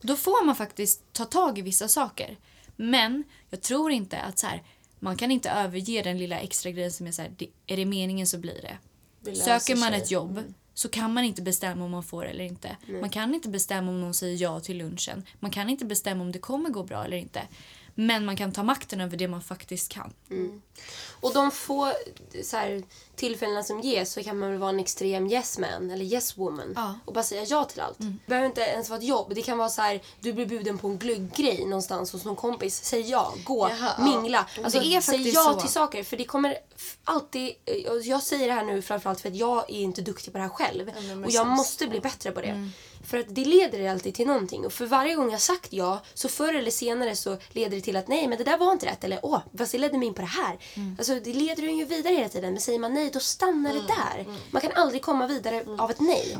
[SPEAKER 2] Då får man faktiskt ta tag i vissa saker. Men jag tror inte att så här, man kan inte överge den lilla extra grejen som är så här, är det meningen så blir det.
[SPEAKER 3] Det
[SPEAKER 2] Söker man
[SPEAKER 3] sig. Mm.
[SPEAKER 2] ett jobb så kan man inte bestämma om man får eller inte. Man kan inte bestämma om någon säger ja till lunchen. Man kan inte bestämma om det kommer gå bra eller inte. Men man kan ta makten över det man faktiskt kan.
[SPEAKER 1] Och de få så här, tillfällena som ges så kan man väl vara en extrem yes man eller yes woman.
[SPEAKER 2] Ja.
[SPEAKER 1] Och bara säga ja till allt. Det behöver inte ens vara ett jobb. Det kan vara så här, du blir bjuden på en glugggrej någonstans hos någon kompis. Säg ja, gå,
[SPEAKER 3] Jaha, ja.
[SPEAKER 1] mingla. Alltså,
[SPEAKER 2] Det är
[SPEAKER 1] säg ja
[SPEAKER 2] så.
[SPEAKER 1] till saker. För det kommer alltid... och Jag säger det här nu framförallt för att jag är inte duktig på det här själv.
[SPEAKER 3] men
[SPEAKER 1] och jag måste bli bättre på det. För att det leder alltid till någonting. Och för varje gång jag sagt ja, så förr eller senare så leder det till att nej, men det där var inte rätt. Eller åh, vad det ledde mig in på det här. Alltså det leder en ju vidare hela tiden. Men säger man nej, då stannar det där. Man kan aldrig komma vidare av ett nej.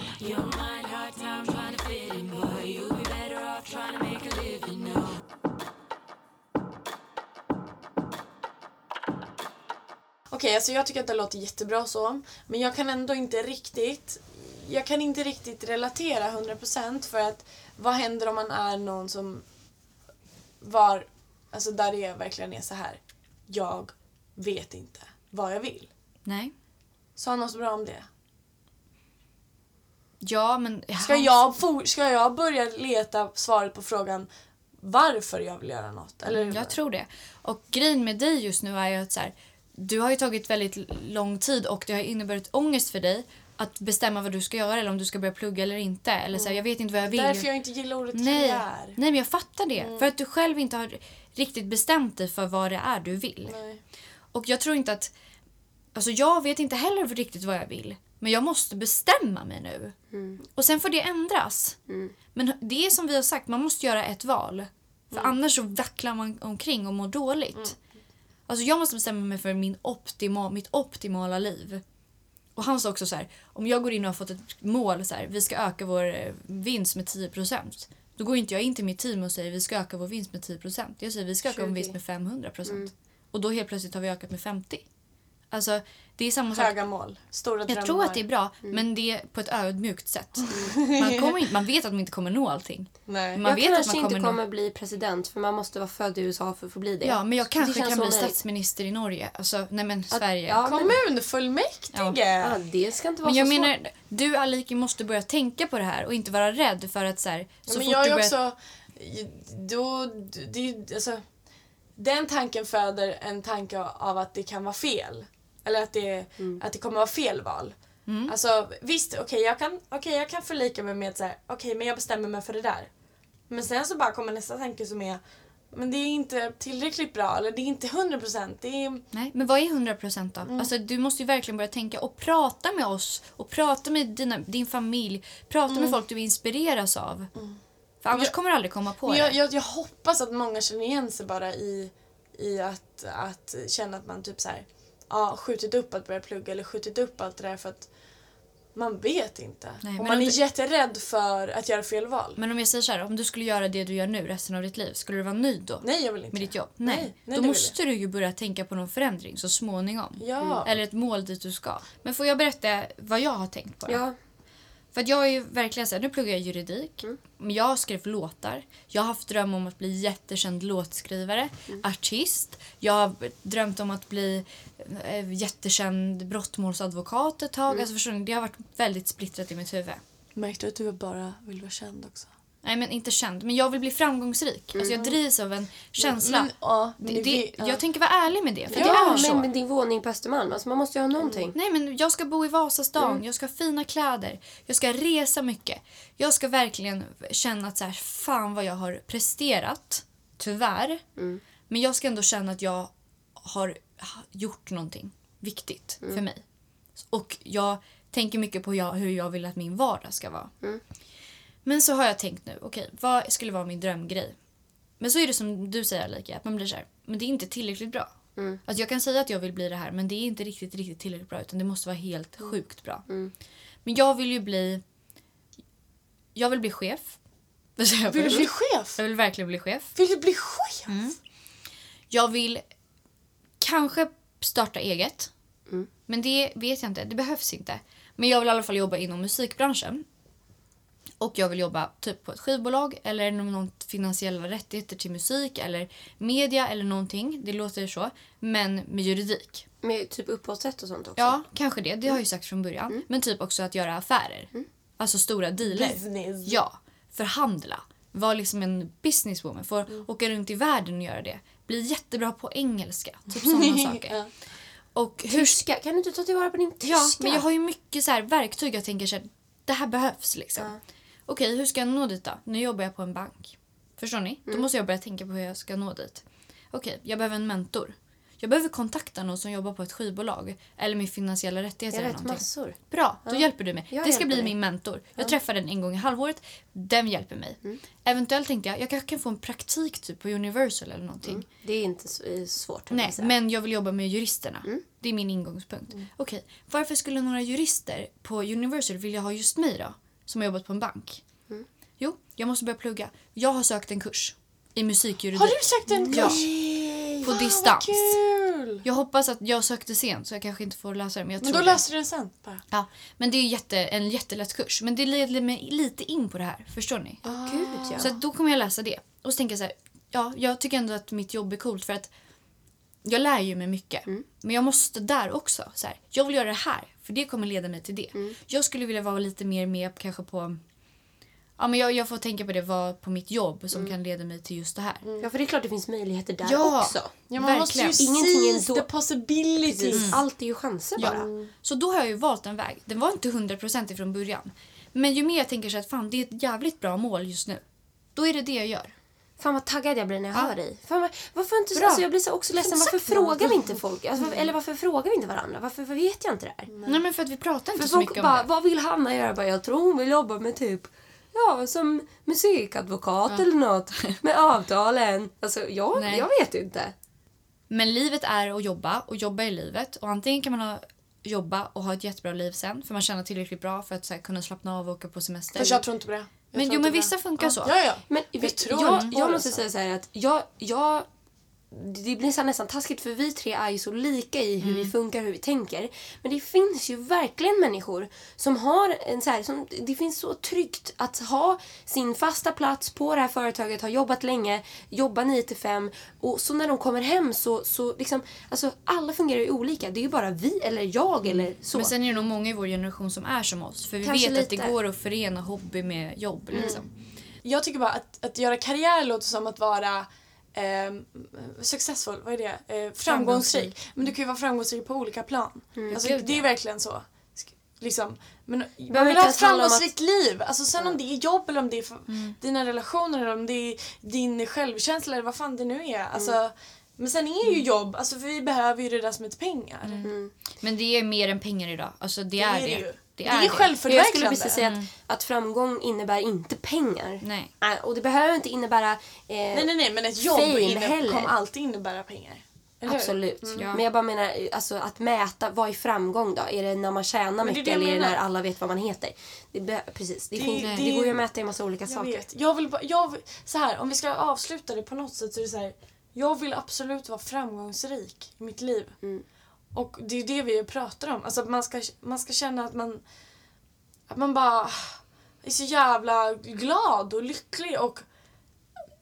[SPEAKER 3] okej, alltså jag tycker att det låter jättebra så. Men jag kan ändå inte riktigt, jag kan inte riktigt relatera 100% för att vad händer om man är någon som var, alltså där det verkligen är så här. Jag vet inte vad jag vill.
[SPEAKER 2] Nej.
[SPEAKER 3] Sa han något bra om det?
[SPEAKER 2] Ja, men...
[SPEAKER 3] Ska jag, for, ska jag börja leta svaret på frågan varför jag vill göra något? Eller?
[SPEAKER 2] Jag tror det. Och grejen med dig just nu är ju att så här, du har ju tagit väldigt lång tid och det har inneburit ångest för dig att bestämma vad du ska göra eller om du ska börja plugga eller inte. Eller så här, jag vet inte vad jag vill.
[SPEAKER 3] Därför jag inte gillar ordet
[SPEAKER 2] Nej.
[SPEAKER 3] karriär.
[SPEAKER 2] Nej, men jag fattar det.
[SPEAKER 3] Mm.
[SPEAKER 2] För att du själv inte har riktigt bestämt dig för vad det är du vill.
[SPEAKER 3] Nej.
[SPEAKER 2] Och jag tror inte att... Alltså jag vet inte heller riktigt vad jag vill. Men jag måste bestämma mig nu. Och sen får det ändras. Men det är som vi har sagt, man måste göra ett val. För annars så vacklar man omkring och mår dåligt. Alltså jag måste bestämma mig för min optima, mitt optimala liv. Och han sa också så här, om jag går in och har fått ett mål så här, vi ska öka vår eh, vinst med 10%. Då går inte jag in till mitt team och säger vi ska öka vår vinst med 10%. Jag säger vi ska öka vår
[SPEAKER 3] 20.
[SPEAKER 2] vinst med 500%. Och då helt plötsligt har vi ökat med 50. Alltså det är samma sak.
[SPEAKER 3] Höga mål. Stora drömmar.
[SPEAKER 2] Jag tror att det är bra, men det är på ett ödmjukt sätt. Man, kommer inte, man vet att man inte kommer nå allting.
[SPEAKER 3] Nej.
[SPEAKER 2] Man
[SPEAKER 1] jag
[SPEAKER 2] vet att
[SPEAKER 1] kanske
[SPEAKER 2] man
[SPEAKER 1] inte
[SPEAKER 2] kommer nå-
[SPEAKER 1] kommer bli president för man måste vara född i USA för att få bli det.
[SPEAKER 2] Ja, men jag kanske kan bli
[SPEAKER 1] möjligt.
[SPEAKER 2] statsminister i Norge. Alltså, nej men Sverige.
[SPEAKER 1] ja,
[SPEAKER 3] Kommunfullmäktige!
[SPEAKER 1] Ja, det ska inte vara
[SPEAKER 2] Men jag
[SPEAKER 1] så
[SPEAKER 2] menar,
[SPEAKER 1] svårt.
[SPEAKER 2] du Aliki måste börja tänka på det här och inte vara rädd för att så här,
[SPEAKER 3] Ja,
[SPEAKER 2] så
[SPEAKER 3] men
[SPEAKER 2] fort
[SPEAKER 3] jag
[SPEAKER 2] du börjar...
[SPEAKER 3] också... Då, det, alltså, den tanken föder en tanke av att det kan vara fel. Eller att det, att det kommer vara fel val.
[SPEAKER 2] Mm.
[SPEAKER 3] Alltså visst, okej jag, kan, okay, jag kan förlika mig med att säga okej men jag bestämmer mig för det där. Men sen så bara kommer nästa tanke som är men det är inte tillräckligt bra eller det är inte 100% det är...
[SPEAKER 2] Nej, men vad är 100 procent då?
[SPEAKER 3] Mm.
[SPEAKER 2] Alltså, du måste ju verkligen börja tänka och prata med oss och prata med dina, din familj. Prata med folk du inspireras av. För annars
[SPEAKER 3] Mm. Jag-
[SPEAKER 2] kommer du aldrig komma på det.
[SPEAKER 3] jag, jag, jag hoppas att många känner igen sig bara i, i att, att känna att man typ så här, ja, skjutit upp att börja plugga eller skjutit upp allt det där för att man vet inte.
[SPEAKER 2] Nej,
[SPEAKER 3] och man är
[SPEAKER 2] du-
[SPEAKER 3] jätterädd för att göra fel val.
[SPEAKER 2] Men om jag säger så här, om du skulle göra det du gör nu resten av ditt liv, skulle du vara nöjd då?
[SPEAKER 3] Nej, jag vill inte.
[SPEAKER 2] Med ditt jobb?
[SPEAKER 3] Nej,
[SPEAKER 2] Nej.
[SPEAKER 3] nej,
[SPEAKER 2] då måste du ju börja tänka på någon förändring så småningom.
[SPEAKER 3] Ja.
[SPEAKER 2] Eller ett mål dit du ska. Men får jag berätta vad jag har tänkt på?
[SPEAKER 1] Ja,
[SPEAKER 2] För jag är ju verkligen så här, nu pluggar jag juridik. Men jag skrev låtar. Jag har haft dröm om att bli jättekänd låtskrivare, artist. Jag har drömt om att bli eh, jättekänd brottmålsadvokat ett tag. Alltså förstår ni, det har varit väldigt splittrat i mitt huvud.
[SPEAKER 3] Märkte du att du bara vill vara känd också?
[SPEAKER 2] Nej men inte känd, men jag vill bli framgångsrik. Alltså jag drivs av en känsla.
[SPEAKER 3] Men, ja, men
[SPEAKER 2] det,
[SPEAKER 3] det- ja.
[SPEAKER 2] Jag tänker vara ärlig med det, för
[SPEAKER 1] ja
[SPEAKER 2] det är
[SPEAKER 1] men
[SPEAKER 2] så.
[SPEAKER 1] med din våning på Östermalm, alltså man måste ju ha någonting.
[SPEAKER 2] Nej men jag ska bo i Vasastan, jag ska ha fina kläder, jag ska resa mycket. Jag ska verkligen känna att så här, fan vad jag har presterat, tyvärr. Men jag ska ändå känna att jag har ha- gjort någonting viktigt för mig. Och jag tänker mycket på hur jag vill att min vardag ska vara. Men så har jag tänkt nu, okej, vad skulle vara min drömgrej? Men så är det som du säger Alika, att man blir så här, men det är inte tillräckligt bra. Alltså jag kan säga att jag vill bli det här men det är inte riktigt, riktigt tillräckligt bra utan det måste vara helt sjukt bra. Men jag vill ju bli... Jag vill bli chef. Jag
[SPEAKER 3] Vill du bli chef?
[SPEAKER 2] Jag vill verkligen bli chef.
[SPEAKER 3] Vill du bli chef?
[SPEAKER 2] Jag vill kanske starta eget. Men det vet jag inte. Det behövs inte. Men jag vill i alla fall jobba inom musikbranschen. Och jag vill jobba typ på ett skivbolag eller inom någon finansiella rättigheter till musik eller media eller någonting. Det låter så. Men med juridik.
[SPEAKER 1] Med typ upphovsrätt och sånt också.
[SPEAKER 2] Ja, kanske det. Det har jag ju sagt från början. Men typ också att göra affärer. Alltså stora dealer.
[SPEAKER 3] Business.
[SPEAKER 2] Ja, förhandla. Vara liksom en businesswoman. Få åka runt i världen och göra det. Bli jättebra på engelska. Typ sådana saker.
[SPEAKER 3] Ja.
[SPEAKER 2] Och hur...
[SPEAKER 1] Tyska, kan du inte ta tillvara på din tyska?
[SPEAKER 2] Ja, men jag har ju mycket så verktyg jag tänker så här, det här behövs liksom.
[SPEAKER 1] Ja.
[SPEAKER 2] Okej, hur ska jag nå dit då? Nu jobbar jag på en bank. Förstår ni?
[SPEAKER 1] Mm.
[SPEAKER 2] Då måste jag börja tänka på hur jag ska nå dit. Okej, jag behöver en mentor. Jag behöver kontakta någon som jobbar på ett skivbolag eller med finansiella rättigheter
[SPEAKER 1] Jag
[SPEAKER 2] eller
[SPEAKER 1] vet
[SPEAKER 2] någonting.
[SPEAKER 1] massor.
[SPEAKER 2] Bra, då hjälper du mig.
[SPEAKER 1] Jag
[SPEAKER 2] det ska bli
[SPEAKER 1] dig.
[SPEAKER 2] min mentor. Jag träffar den en gång i halvåret. Den hjälper mig.
[SPEAKER 1] Mm.
[SPEAKER 2] Eventuellt tänkte jag, jag kanske kan få en praktik typ på Universal eller någonting.
[SPEAKER 1] Det är inte eh, svårt.
[SPEAKER 2] Nej,
[SPEAKER 1] säga.
[SPEAKER 2] men jag vill jobba med juristerna.
[SPEAKER 1] Mm.
[SPEAKER 2] Det är min ingångspunkt. Okej, varför skulle några jurister på Universal vilja ha just mig då? Som har jobbat på en bank.
[SPEAKER 1] Mm.
[SPEAKER 2] Jo, jag måste börja plugga. Jag har sökt en kurs i musikjuridik.
[SPEAKER 3] Har du sökt en
[SPEAKER 2] Ja.
[SPEAKER 3] kurs?
[SPEAKER 2] På
[SPEAKER 3] Fan,
[SPEAKER 2] distans.
[SPEAKER 3] Kul!
[SPEAKER 2] Jag hoppas att jag sökte sent så jag kanske inte får läsa det. Men jag
[SPEAKER 3] Men
[SPEAKER 2] tror
[SPEAKER 3] då
[SPEAKER 2] det.
[SPEAKER 3] läser du den sen bara.
[SPEAKER 2] Ja, men det är jätte, en jättelätt kurs. Men det leder mig lite in på det här. Förstår ni?
[SPEAKER 1] Gud ja.
[SPEAKER 2] Så då kommer jag läsa det. Och så tänker jag så här, ja, jag tycker ändå att mitt jobb är coolt för att jag lär ju mig mycket. Men jag måste där också. Så här, jag vill göra det här, för det kommer leda mig till det. Jag skulle vilja vara lite mer med kanske på... Ja, men jag, jag får tänka på det, vad på mitt jobb som kan leda mig till just det här.
[SPEAKER 1] ja, för det är klart det finns möjligheter där
[SPEAKER 2] Ja.
[SPEAKER 1] också.
[SPEAKER 3] Ja, man måste ju
[SPEAKER 2] Verkligen.
[SPEAKER 1] Ingenting är
[SPEAKER 3] seize the possibilities.
[SPEAKER 1] Precis. Allt är ju chanser
[SPEAKER 2] Ja.
[SPEAKER 1] bara.
[SPEAKER 2] Så då har jag ju valt en väg. Den var inte 100% från början. Men ju mer jag tänker så att fan, det är ett jävligt bra mål just nu. Då är det det jag gör.
[SPEAKER 1] Fan vad taggad jag blir när jag
[SPEAKER 2] Ja.
[SPEAKER 1] hör dig. Fan, vad- varför inte,
[SPEAKER 2] Bra.
[SPEAKER 1] alltså jag blir så också ledsen. Varför frågar vi inte folk? Alltså, varför- Eller varför frågar vi inte varandra? Varför, varför vet jag inte det här?
[SPEAKER 2] Nej men för att vi pratar inte
[SPEAKER 1] För
[SPEAKER 2] så
[SPEAKER 1] folk
[SPEAKER 2] mycket om
[SPEAKER 1] bara,
[SPEAKER 2] det.
[SPEAKER 1] vad vill Hanna göra? Jag, bara, jag tror hon vill jobba med typ, ja som musikadvokat eller något. Med avtalen. Alltså jag,
[SPEAKER 2] Nej.
[SPEAKER 1] jag vet inte.
[SPEAKER 2] Men livet är att jobba och jobba är livet. Och antingen kan man ha, jobba och ha ett jättebra liv sen för man tjänar tillräckligt bra för att så här, kunna slappna av och åka på semester.
[SPEAKER 3] Fast jag tror inte på det. Jag
[SPEAKER 2] Men jo, men vissa funkar
[SPEAKER 3] ja.
[SPEAKER 2] så.
[SPEAKER 3] Ja, ja.
[SPEAKER 1] Men
[SPEAKER 3] Vi
[SPEAKER 1] vet-
[SPEAKER 3] tror
[SPEAKER 1] jag, jag
[SPEAKER 3] det,
[SPEAKER 1] måste
[SPEAKER 3] så.
[SPEAKER 1] säga så här att jag, jag det blir så nästan taskigt för vi tre är ju så lika i hur vi funkar, hur vi tänker. Men det finns ju verkligen människor som har en så här, som, det finns så tryggt att ha sin fasta plats på det här företaget, ha jobbat länge, jobba 9 till 5 och så när de kommer hem så, så liksom, alltså alla fungerar ju olika. Det är ju bara vi eller jag eller så.
[SPEAKER 2] Men sen är det nog många i vår generation som är som oss. För vi
[SPEAKER 1] Kanske
[SPEAKER 2] vet att det
[SPEAKER 1] lite.
[SPEAKER 2] går att förena hobby med jobb. Liksom.
[SPEAKER 3] Jag tycker bara att, att göra karriär låter som att vara eh, successful, vad är det? Eh, framgångsrik.
[SPEAKER 2] Framgångsrik.
[SPEAKER 3] Men du kan ju vara framgångsrik på olika plan. Alltså,
[SPEAKER 2] Gud,
[SPEAKER 3] det är
[SPEAKER 2] ja.
[SPEAKER 3] verkligen så. Liksom. Men man vill ha ett framgångsrikt liv. Alltså, sen om det är jobb eller om det är
[SPEAKER 2] Mm.
[SPEAKER 3] dina relationer eller om det är din självkänsla eller vad fan det nu är. Alltså, Men sen är ju jobb, alltså, för vi behöver ju det där som heter pengar.
[SPEAKER 2] Men det är mer än pengar idag. Alltså det, är
[SPEAKER 3] är
[SPEAKER 2] det.
[SPEAKER 3] det ju.
[SPEAKER 2] Det
[SPEAKER 3] Det
[SPEAKER 2] är
[SPEAKER 3] är
[SPEAKER 2] det.
[SPEAKER 3] självförverkligande.
[SPEAKER 1] jag skulle precis säga att, att framgång innebär inte pengar.
[SPEAKER 2] Nej.
[SPEAKER 1] Äh, Och det behöver inte innebära... Eh,
[SPEAKER 3] Nej nej nej men ett jobb inne,
[SPEAKER 1] heller.
[SPEAKER 3] kommer alltid innebära pengar. Eller?
[SPEAKER 1] Absolut.
[SPEAKER 2] Ja.
[SPEAKER 1] Men jag bara menar alltså, att mäta, vad är framgång då? Är det när man tjänar
[SPEAKER 3] det är
[SPEAKER 1] mycket
[SPEAKER 3] det
[SPEAKER 1] eller är det när alla vet vad man heter? Det be- precis. Det,
[SPEAKER 3] Det-
[SPEAKER 1] finns,
[SPEAKER 3] det-
[SPEAKER 1] det, går ju att mäta i massa olika
[SPEAKER 3] Jag
[SPEAKER 1] saker.
[SPEAKER 3] vet. Jag vill, bara- jag, så här, om vi ska avsluta det på något sätt så är det så här. Jag vill absolut vara framgångsrik i mitt liv.
[SPEAKER 1] Mm.
[SPEAKER 3] Och det är det vi pratar om. Alltså att man ska, man ska känna att man, att man bara är så jävla glad och lycklig och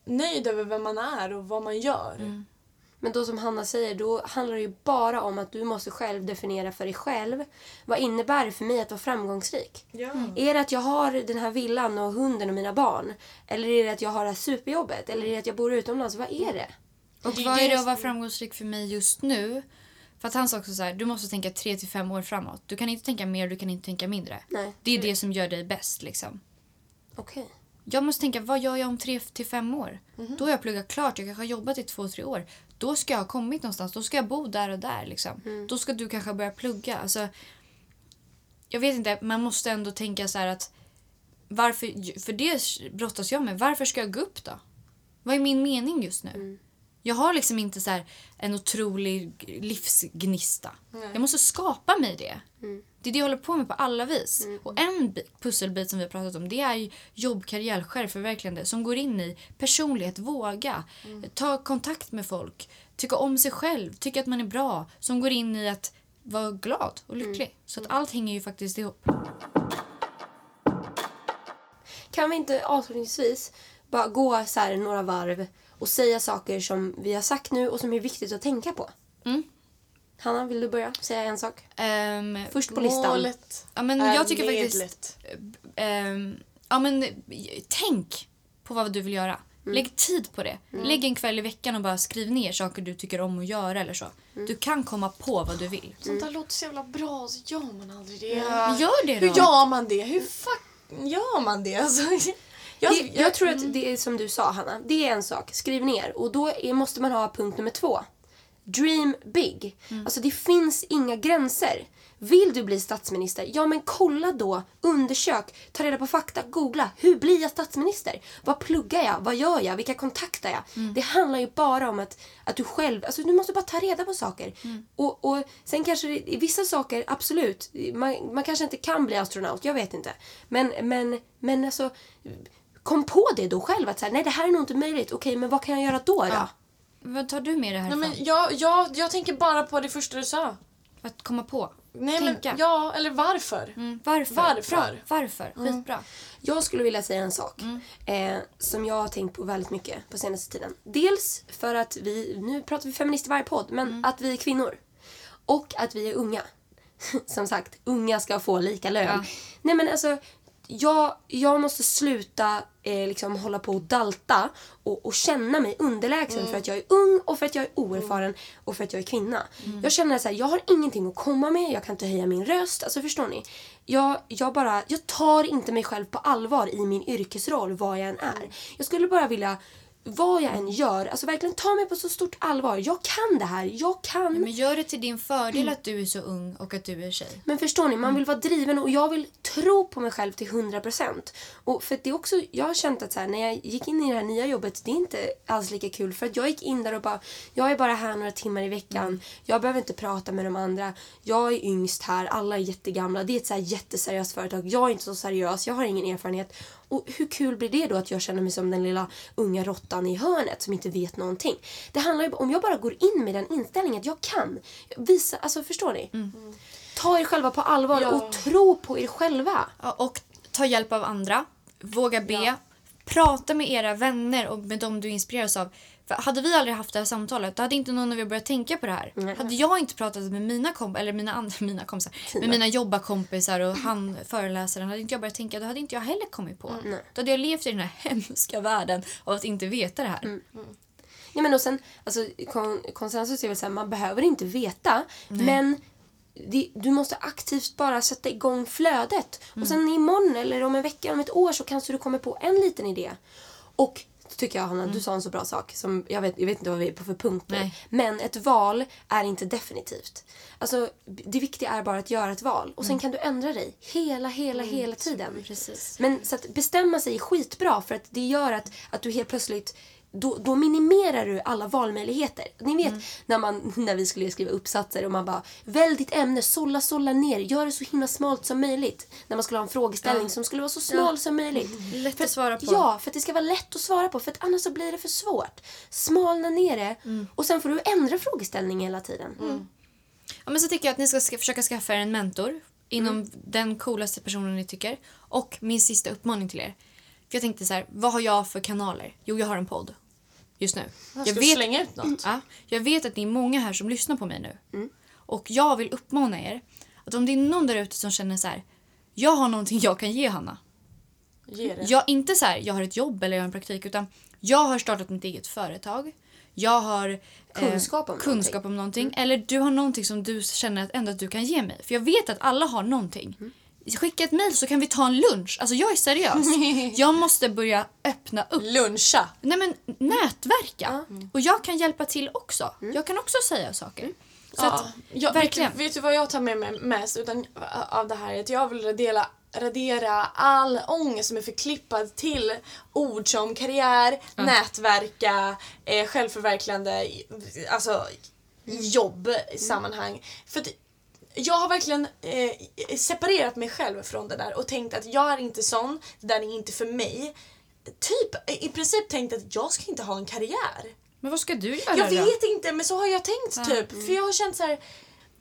[SPEAKER 3] nöjd över vem man är och vad man gör.
[SPEAKER 2] Mm.
[SPEAKER 1] Men då som Hanna säger, då handlar det ju bara om att du måste själv definiera för dig själv. Vad innebär det för mig att vara framgångsrik?
[SPEAKER 3] Ja.
[SPEAKER 1] Är det att jag har den här villan och hunden och mina barn? Eller är det att jag har det här superjobbet? Eller är det att jag bor utomlands? Vad är det?
[SPEAKER 2] Och vad är det att vara framgångsrik för mig just nu? För att han sa också så här, du måste tänka tre till fem år framåt. Du kan inte tänka mer, du kan inte tänka mindre.
[SPEAKER 1] Nej.
[SPEAKER 2] Det är det som gör dig bäst liksom.
[SPEAKER 1] Okej.
[SPEAKER 2] Jag måste tänka, vad gör jag om tre till fem år? Då har jag pluggat klart, jag kanske har jobbat i två, tre år. Då ska jag ha kommit någonstans, då ska jag bo där och där. Liksom. Då ska du kanske börja plugga. Alltså, jag vet inte, man måste ändå tänka så här att varför, för det brottas jag med. Varför ska jag gå upp då? Vad är min mening just nu? Jag har liksom inte så en otrolig livsgnista. Jag måste skapa mig det. Det är det jag håller på med på alla vis. Och en bi- pusselbit som vi har pratat om det är ju jobb, karriär, självförverkligande som går in i personlighet, våga, ta kontakt med folk, tycka om sig själv, tycka att man är bra, som går in i att vara glad och lycklig. Så att allt hänger ju faktiskt ihop.
[SPEAKER 1] Kan vi inte avslutningsvis bara gå så några varv och säga saker som vi har sagt nu och som är viktigt att tänka på?
[SPEAKER 2] Mm.
[SPEAKER 1] Hanna, vill du börja säga en sak?
[SPEAKER 2] Ehm,
[SPEAKER 1] Först på listan.
[SPEAKER 3] Målet
[SPEAKER 2] ja, men
[SPEAKER 3] är
[SPEAKER 2] jag tycker faktiskt...
[SPEAKER 3] medlet.
[SPEAKER 2] Ehm, ja, men, tänk på vad du vill göra. Lägg tid på det. Lägg en kväll i veckan och bara skriv ner saker du tycker om att göra eller så. Du kan komma på vad du vill.
[SPEAKER 3] Sånt där låter så jävla bra så gör man aldrig det.
[SPEAKER 2] Men gör det då.
[SPEAKER 3] Hur gör man det? Hur fuck gör man det? Alltså, jag,
[SPEAKER 1] det, jag tror att det är som du sa Hanna, det är en sak. Skriv ner. Och då är, måste man ha punkt nummer två. Dream big. Alltså det finns inga gränser. Vill du bli statsminister? Ja men kolla då, undersök, ta reda på fakta, googla. Hur blir jag statsminister? Vad pluggar jag? Vad gör jag? Vilka kontaktar jag? Det handlar ju bara om att, att du själv, alltså du måste bara ta reda på saker. Och, och sen kanske det, i vissa saker, absolut, man, man kanske inte kan bli astronaut, jag vet inte. Men, men, men alltså, kom på det då själv att så här, nej det här är nog inte möjligt. Okej, men vad kan jag göra då? då?
[SPEAKER 2] vad tar du med det
[SPEAKER 3] Nej,
[SPEAKER 2] härifrån?
[SPEAKER 3] men jag, jag, jag tänker bara på det första du sa.
[SPEAKER 2] Att komma på?
[SPEAKER 3] Nej,
[SPEAKER 2] Tänka.
[SPEAKER 3] men, ja, eller varför?
[SPEAKER 2] Mm, varför?
[SPEAKER 3] Varför?
[SPEAKER 2] Bra. Varför? Skitbra.
[SPEAKER 1] Jag skulle vilja säga en sak eh, som jag har tänkt på väldigt mycket på senaste tiden. Dels för att vi, nu pratar vi feminist i varje podd, men att vi är kvinnor. Och att vi är unga. Som sagt, unga ska få lika lön.
[SPEAKER 2] Ja.
[SPEAKER 1] Nej men alltså, jag, jag måste sluta eh, liksom hålla på och dalta och, och känna mig underlägsen för att jag är ung och för att jag är oerfaren och för att jag är kvinna. Jag känner så här, jag har ingenting att komma med, jag kan inte höja min röst. Alltså förstår ni? Jag, jag bara, jag tar inte mig själv på allvar i min yrkesroll, vad jag än är. Jag skulle bara vilja vad jag än gör, alltså verkligen ta mig på så stort allvar. Jag kan det här, jag kan.
[SPEAKER 2] Men gör det till din fördel att du är så ung och att du är tjej.
[SPEAKER 1] Men förstår ni, man vill vara driven och jag vill tro på mig själv till 100%. Och för det är också, jag har känt att så här, när jag gick in i det här nya jobbet, det är inte alls lika kul. För att jag gick in där och bara, jag är bara här några timmar i veckan. Jag behöver inte prata med de andra. Jag är yngst här, alla är jättegamla. Det är ett så här jätteseriöst företag. Jag är inte så seriös, jag har ingen erfarenhet. Och hur kul blir det då att jag känner mig som den lilla unga råttan i hörnet som inte vet någonting? Det handlar ju om jag bara går in med den inställningen att jag kan. Visa, alltså förstår ni? Ta er själva på allvar
[SPEAKER 3] Ja.
[SPEAKER 1] och tro på er själva.
[SPEAKER 2] Ja, och ta hjälp av andra. Våga be. Prata med era vänner och med dem du inspireras av. För hade vi aldrig haft det här samtalet då hade inte någon av er börjat tänka på det här. Hade jag inte pratat med mina kompisar, eller mina andra mina kompisar, med mina jobbarkompisar och han föreläsaren, hade inte jag börjat tänka då hade inte jag heller kommit på. Då hade jag levt i den här hemska världen av att inte veta det här.
[SPEAKER 1] Ja, men och sen, alltså, kon konsensus är väl såhär, man behöver inte veta. Men det, du måste aktivt bara sätta igång flödet. Och sen imorgon eller om en vecka, om ett år så kanske du kommer på en liten idé. Och så tycker jag Hanna, du sa en så bra sak. Som, jag, vet, jag vet inte vad vi är på för punkter.
[SPEAKER 2] Nej.
[SPEAKER 1] Men ett val är inte definitivt. Alltså, det viktiga är bara att göra ett val. Och sen kan du ändra dig hela, hela, hela tiden.
[SPEAKER 2] Precis.
[SPEAKER 1] Men så att bestämma sig är skitbra för att det gör att, att du helt plötsligt då, då minimerar du alla valmöjligheter. Ni vet när, man, när vi skulle skriva uppsatser och man bara välj ditt ämne, sålla, sålla ner, gör det så himla smalt som möjligt. När man skulle ha en frågeställning som skulle vara så smal som möjligt.
[SPEAKER 2] Lätt
[SPEAKER 1] För
[SPEAKER 2] att svara på.
[SPEAKER 1] Ja, för att det ska vara lätt att svara på för att annars så blir det för svårt. Smalna ner det och sen får du ändra frågeställningen hela tiden.
[SPEAKER 2] Ja, men så tycker jag att ni ska, ska försöka skaffa er en mentor inom den coolaste personen ni tycker. Och min sista uppmaning till er. För jag tänkte så här, vad har jag för kanaler? Jo, jag har en podd. Just nu.
[SPEAKER 3] Jag ska vet... slänga ut något.
[SPEAKER 2] Ja, jag vet att det är många här som lyssnar på mig nu. Och jag vill uppmana er att om det är någon där ute som känner så här, jag har någonting jag kan ge Hanna.
[SPEAKER 3] Ge det.
[SPEAKER 2] Jag, inte så här, jag har ett jobb eller jag har en praktik utan jag har startat mitt eget företag. Jag har eh,
[SPEAKER 1] Kunskap om
[SPEAKER 2] kunskap om någonting. Eller du har någonting som du känner att ändå att du kan ge mig. För jag vet att alla har någonting. Skicka ett mejl så kan vi ta en lunch. Alltså jag är seriös. jag måste börja öppna upp.
[SPEAKER 3] Luncha.
[SPEAKER 2] Nej men nätverka. Och jag kan hjälpa till också. Jag kan också säga saker. Så att,
[SPEAKER 3] jag,
[SPEAKER 2] verkligen.
[SPEAKER 3] Vet, vet du vad jag tar med mig mest utan, av det här? Att jag vill radera, radera all ångest som är förklippad till ord som karriär, nätverka, eh, självförverkligande, i- alltså jobb sammanhang. För att jag har verkligen eh, separerat mig själv från det där och tänkt att jag är inte sån, det där är inte för mig. Typ i princip tänkt att jag ska inte ha en karriär.
[SPEAKER 2] men vad ska du göra
[SPEAKER 3] Jag
[SPEAKER 2] då?
[SPEAKER 3] vet inte men så har jag tänkt typ. För jag har känt så här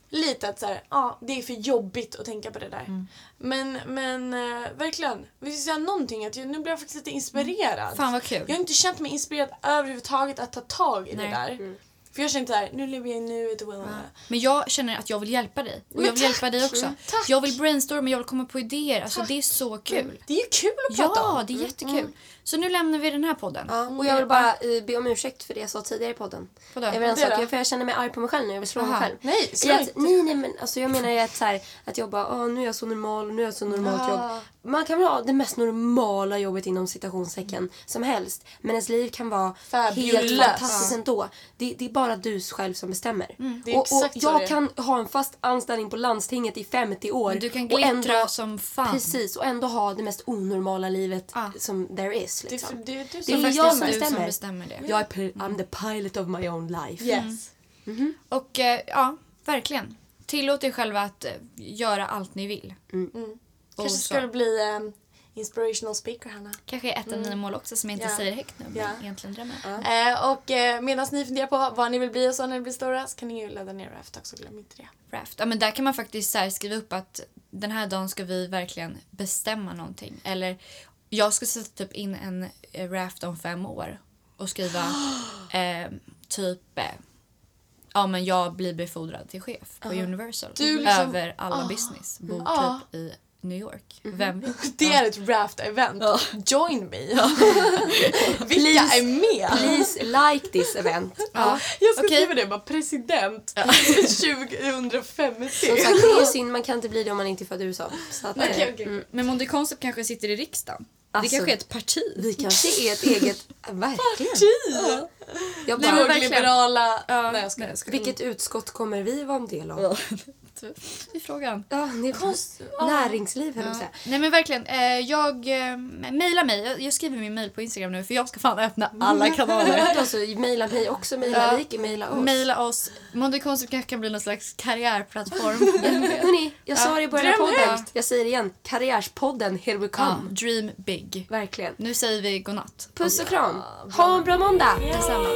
[SPEAKER 3] lite att så här, ja, det är för jobbigt att tänka på det där. Men, men eh, verkligen. Vill jag säga någonting? Att jag, nu blir jag faktiskt lite inspirerad.
[SPEAKER 2] Fan vad kul.
[SPEAKER 3] Jag har inte känt mig inspirerad överhuvudtaget att ta tag i
[SPEAKER 2] Nej.
[SPEAKER 3] det där. För jag känner såhär, nu lever jag i nuet och well.
[SPEAKER 2] Men jag känner att jag vill hjälpa dig. Och
[SPEAKER 3] Men
[SPEAKER 2] jag vill
[SPEAKER 3] tack.
[SPEAKER 2] hjälpa dig också.
[SPEAKER 3] Mm, tack.
[SPEAKER 2] Jag vill brainstorma, jag vill komma på idéer. Alltså det är så kul.
[SPEAKER 3] Det är ju kul att prata
[SPEAKER 2] Ja,
[SPEAKER 3] om.
[SPEAKER 2] det är jättekul. Så nu lämnar vi den här podden.
[SPEAKER 1] Ja, och jag vill bara eh, be om ursäkt för det jag sa tidigare i podden.
[SPEAKER 2] Vadå?
[SPEAKER 1] Jag en sak,
[SPEAKER 3] då?
[SPEAKER 1] för jag känner mig arg på mig själv nu. Jag vill slå mig
[SPEAKER 2] Aha.
[SPEAKER 1] själv.
[SPEAKER 3] Nej, slå
[SPEAKER 1] att,
[SPEAKER 3] inte.
[SPEAKER 1] nej, nej, men alltså jag menar ju att, så här, att jag bara, "Åh, nu är jag så normal, nu är jag så normalt
[SPEAKER 3] Ah.
[SPEAKER 1] jobb. Man kan väl ha det mest normala jobbet inom citationstecken som helst. Men ens liv kan vara
[SPEAKER 3] Fabulous.
[SPEAKER 1] helt fantastiskt ändå. Det, det är bara du själv som bestämmer.
[SPEAKER 3] Är
[SPEAKER 1] och, och jag kan ha en fast anställning på landstinget i 50 år.
[SPEAKER 2] Men du kan
[SPEAKER 1] och
[SPEAKER 2] glittra
[SPEAKER 1] ändå,
[SPEAKER 2] som fan.
[SPEAKER 1] Precis, och ändå ha det mest onormala livet
[SPEAKER 2] Ah.
[SPEAKER 1] som there is.
[SPEAKER 3] Det är,
[SPEAKER 1] Liksom.
[SPEAKER 3] för- det är du
[SPEAKER 1] Det
[SPEAKER 3] som
[SPEAKER 1] är jag som
[SPEAKER 2] du som
[SPEAKER 1] bestämmer.
[SPEAKER 2] bestämmer det.
[SPEAKER 1] Jag är pil- I'm the pilot of my own life.
[SPEAKER 3] Yes.
[SPEAKER 2] Och eh, ja, verkligen. Tillåt er själva att eh, göra allt ni vill. Och
[SPEAKER 3] Kanske
[SPEAKER 2] så.
[SPEAKER 3] ska det bli eh, inspirational speaker Hanna.
[SPEAKER 2] Kanske ett av mina mål också som jag inte
[SPEAKER 3] Mm. Ja.
[SPEAKER 2] säger högt nu men
[SPEAKER 3] Ja.
[SPEAKER 2] egentligen drömmer.
[SPEAKER 3] Eh, och eh, medan ni funderar på vad ni vill bli och så när ni blir stora så kan ni ju ladda ner Raft också, glöm inte det.
[SPEAKER 2] Raft. Ja, men där kan man faktiskt så här skriva upp att den här dagen ska vi verkligen bestämma någonting. Eller jag ska sätta typ in en eh, Raft om fem år och skriva eh, typ eh, Ja men jag blir befordrad till chef på Universal.
[SPEAKER 3] Du liksom-
[SPEAKER 2] Över alla business. Bor
[SPEAKER 3] Ja.
[SPEAKER 2] typ i New York. Vem vet?
[SPEAKER 3] Det är ett Raft-event. Join me! Vilka är med?
[SPEAKER 1] Please like this event.
[SPEAKER 2] Ja.
[SPEAKER 3] Jag ska
[SPEAKER 2] Okej.
[SPEAKER 3] skriva det bara president 2050.
[SPEAKER 1] Som sagt, det är synd man kan inte bli det om man inte är född i USA. Så att,
[SPEAKER 3] Okej,
[SPEAKER 1] eh,
[SPEAKER 3] okej.
[SPEAKER 1] mm,
[SPEAKER 2] Men Monday Concept kanske sitter i riksdagen.
[SPEAKER 1] Alltså,
[SPEAKER 2] det kanske är ett parti.
[SPEAKER 1] vi kanske är ett eget... Verkligen. Jag
[SPEAKER 2] Nej,
[SPEAKER 1] bara,
[SPEAKER 2] men verkligen.
[SPEAKER 3] Liberala...
[SPEAKER 2] Ja,
[SPEAKER 3] Nej jag ska
[SPEAKER 2] jag ska-
[SPEAKER 1] vilket utskott kommer vi vara en del av?
[SPEAKER 2] Det är frågan.
[SPEAKER 1] Ja, det är
[SPEAKER 3] Konst-
[SPEAKER 1] näringsliv höll jag på
[SPEAKER 2] Ja. Nej men verkligen, eh, jag eh, mejla mig. Jag, jag skriver min mejl på Instagram nu för jag ska fan öppna alla kanaler.
[SPEAKER 1] Då så mejla mig också, mejla
[SPEAKER 2] Ja.
[SPEAKER 1] Vicky, mejla oss.
[SPEAKER 2] Mejla oss. Monday Concept kanske kan bli någon slags karriärplattform.
[SPEAKER 1] Hörni, jag sa det i början av podden.
[SPEAKER 2] högt.
[SPEAKER 1] Jag säger det igen. Karriärspodden, here we
[SPEAKER 2] ja,
[SPEAKER 1] come.
[SPEAKER 2] dream big.
[SPEAKER 1] Verkligen.
[SPEAKER 2] Nu säger vi godnatt.
[SPEAKER 1] Puss och kram. Ha en bra måndag.
[SPEAKER 2] Detsamma.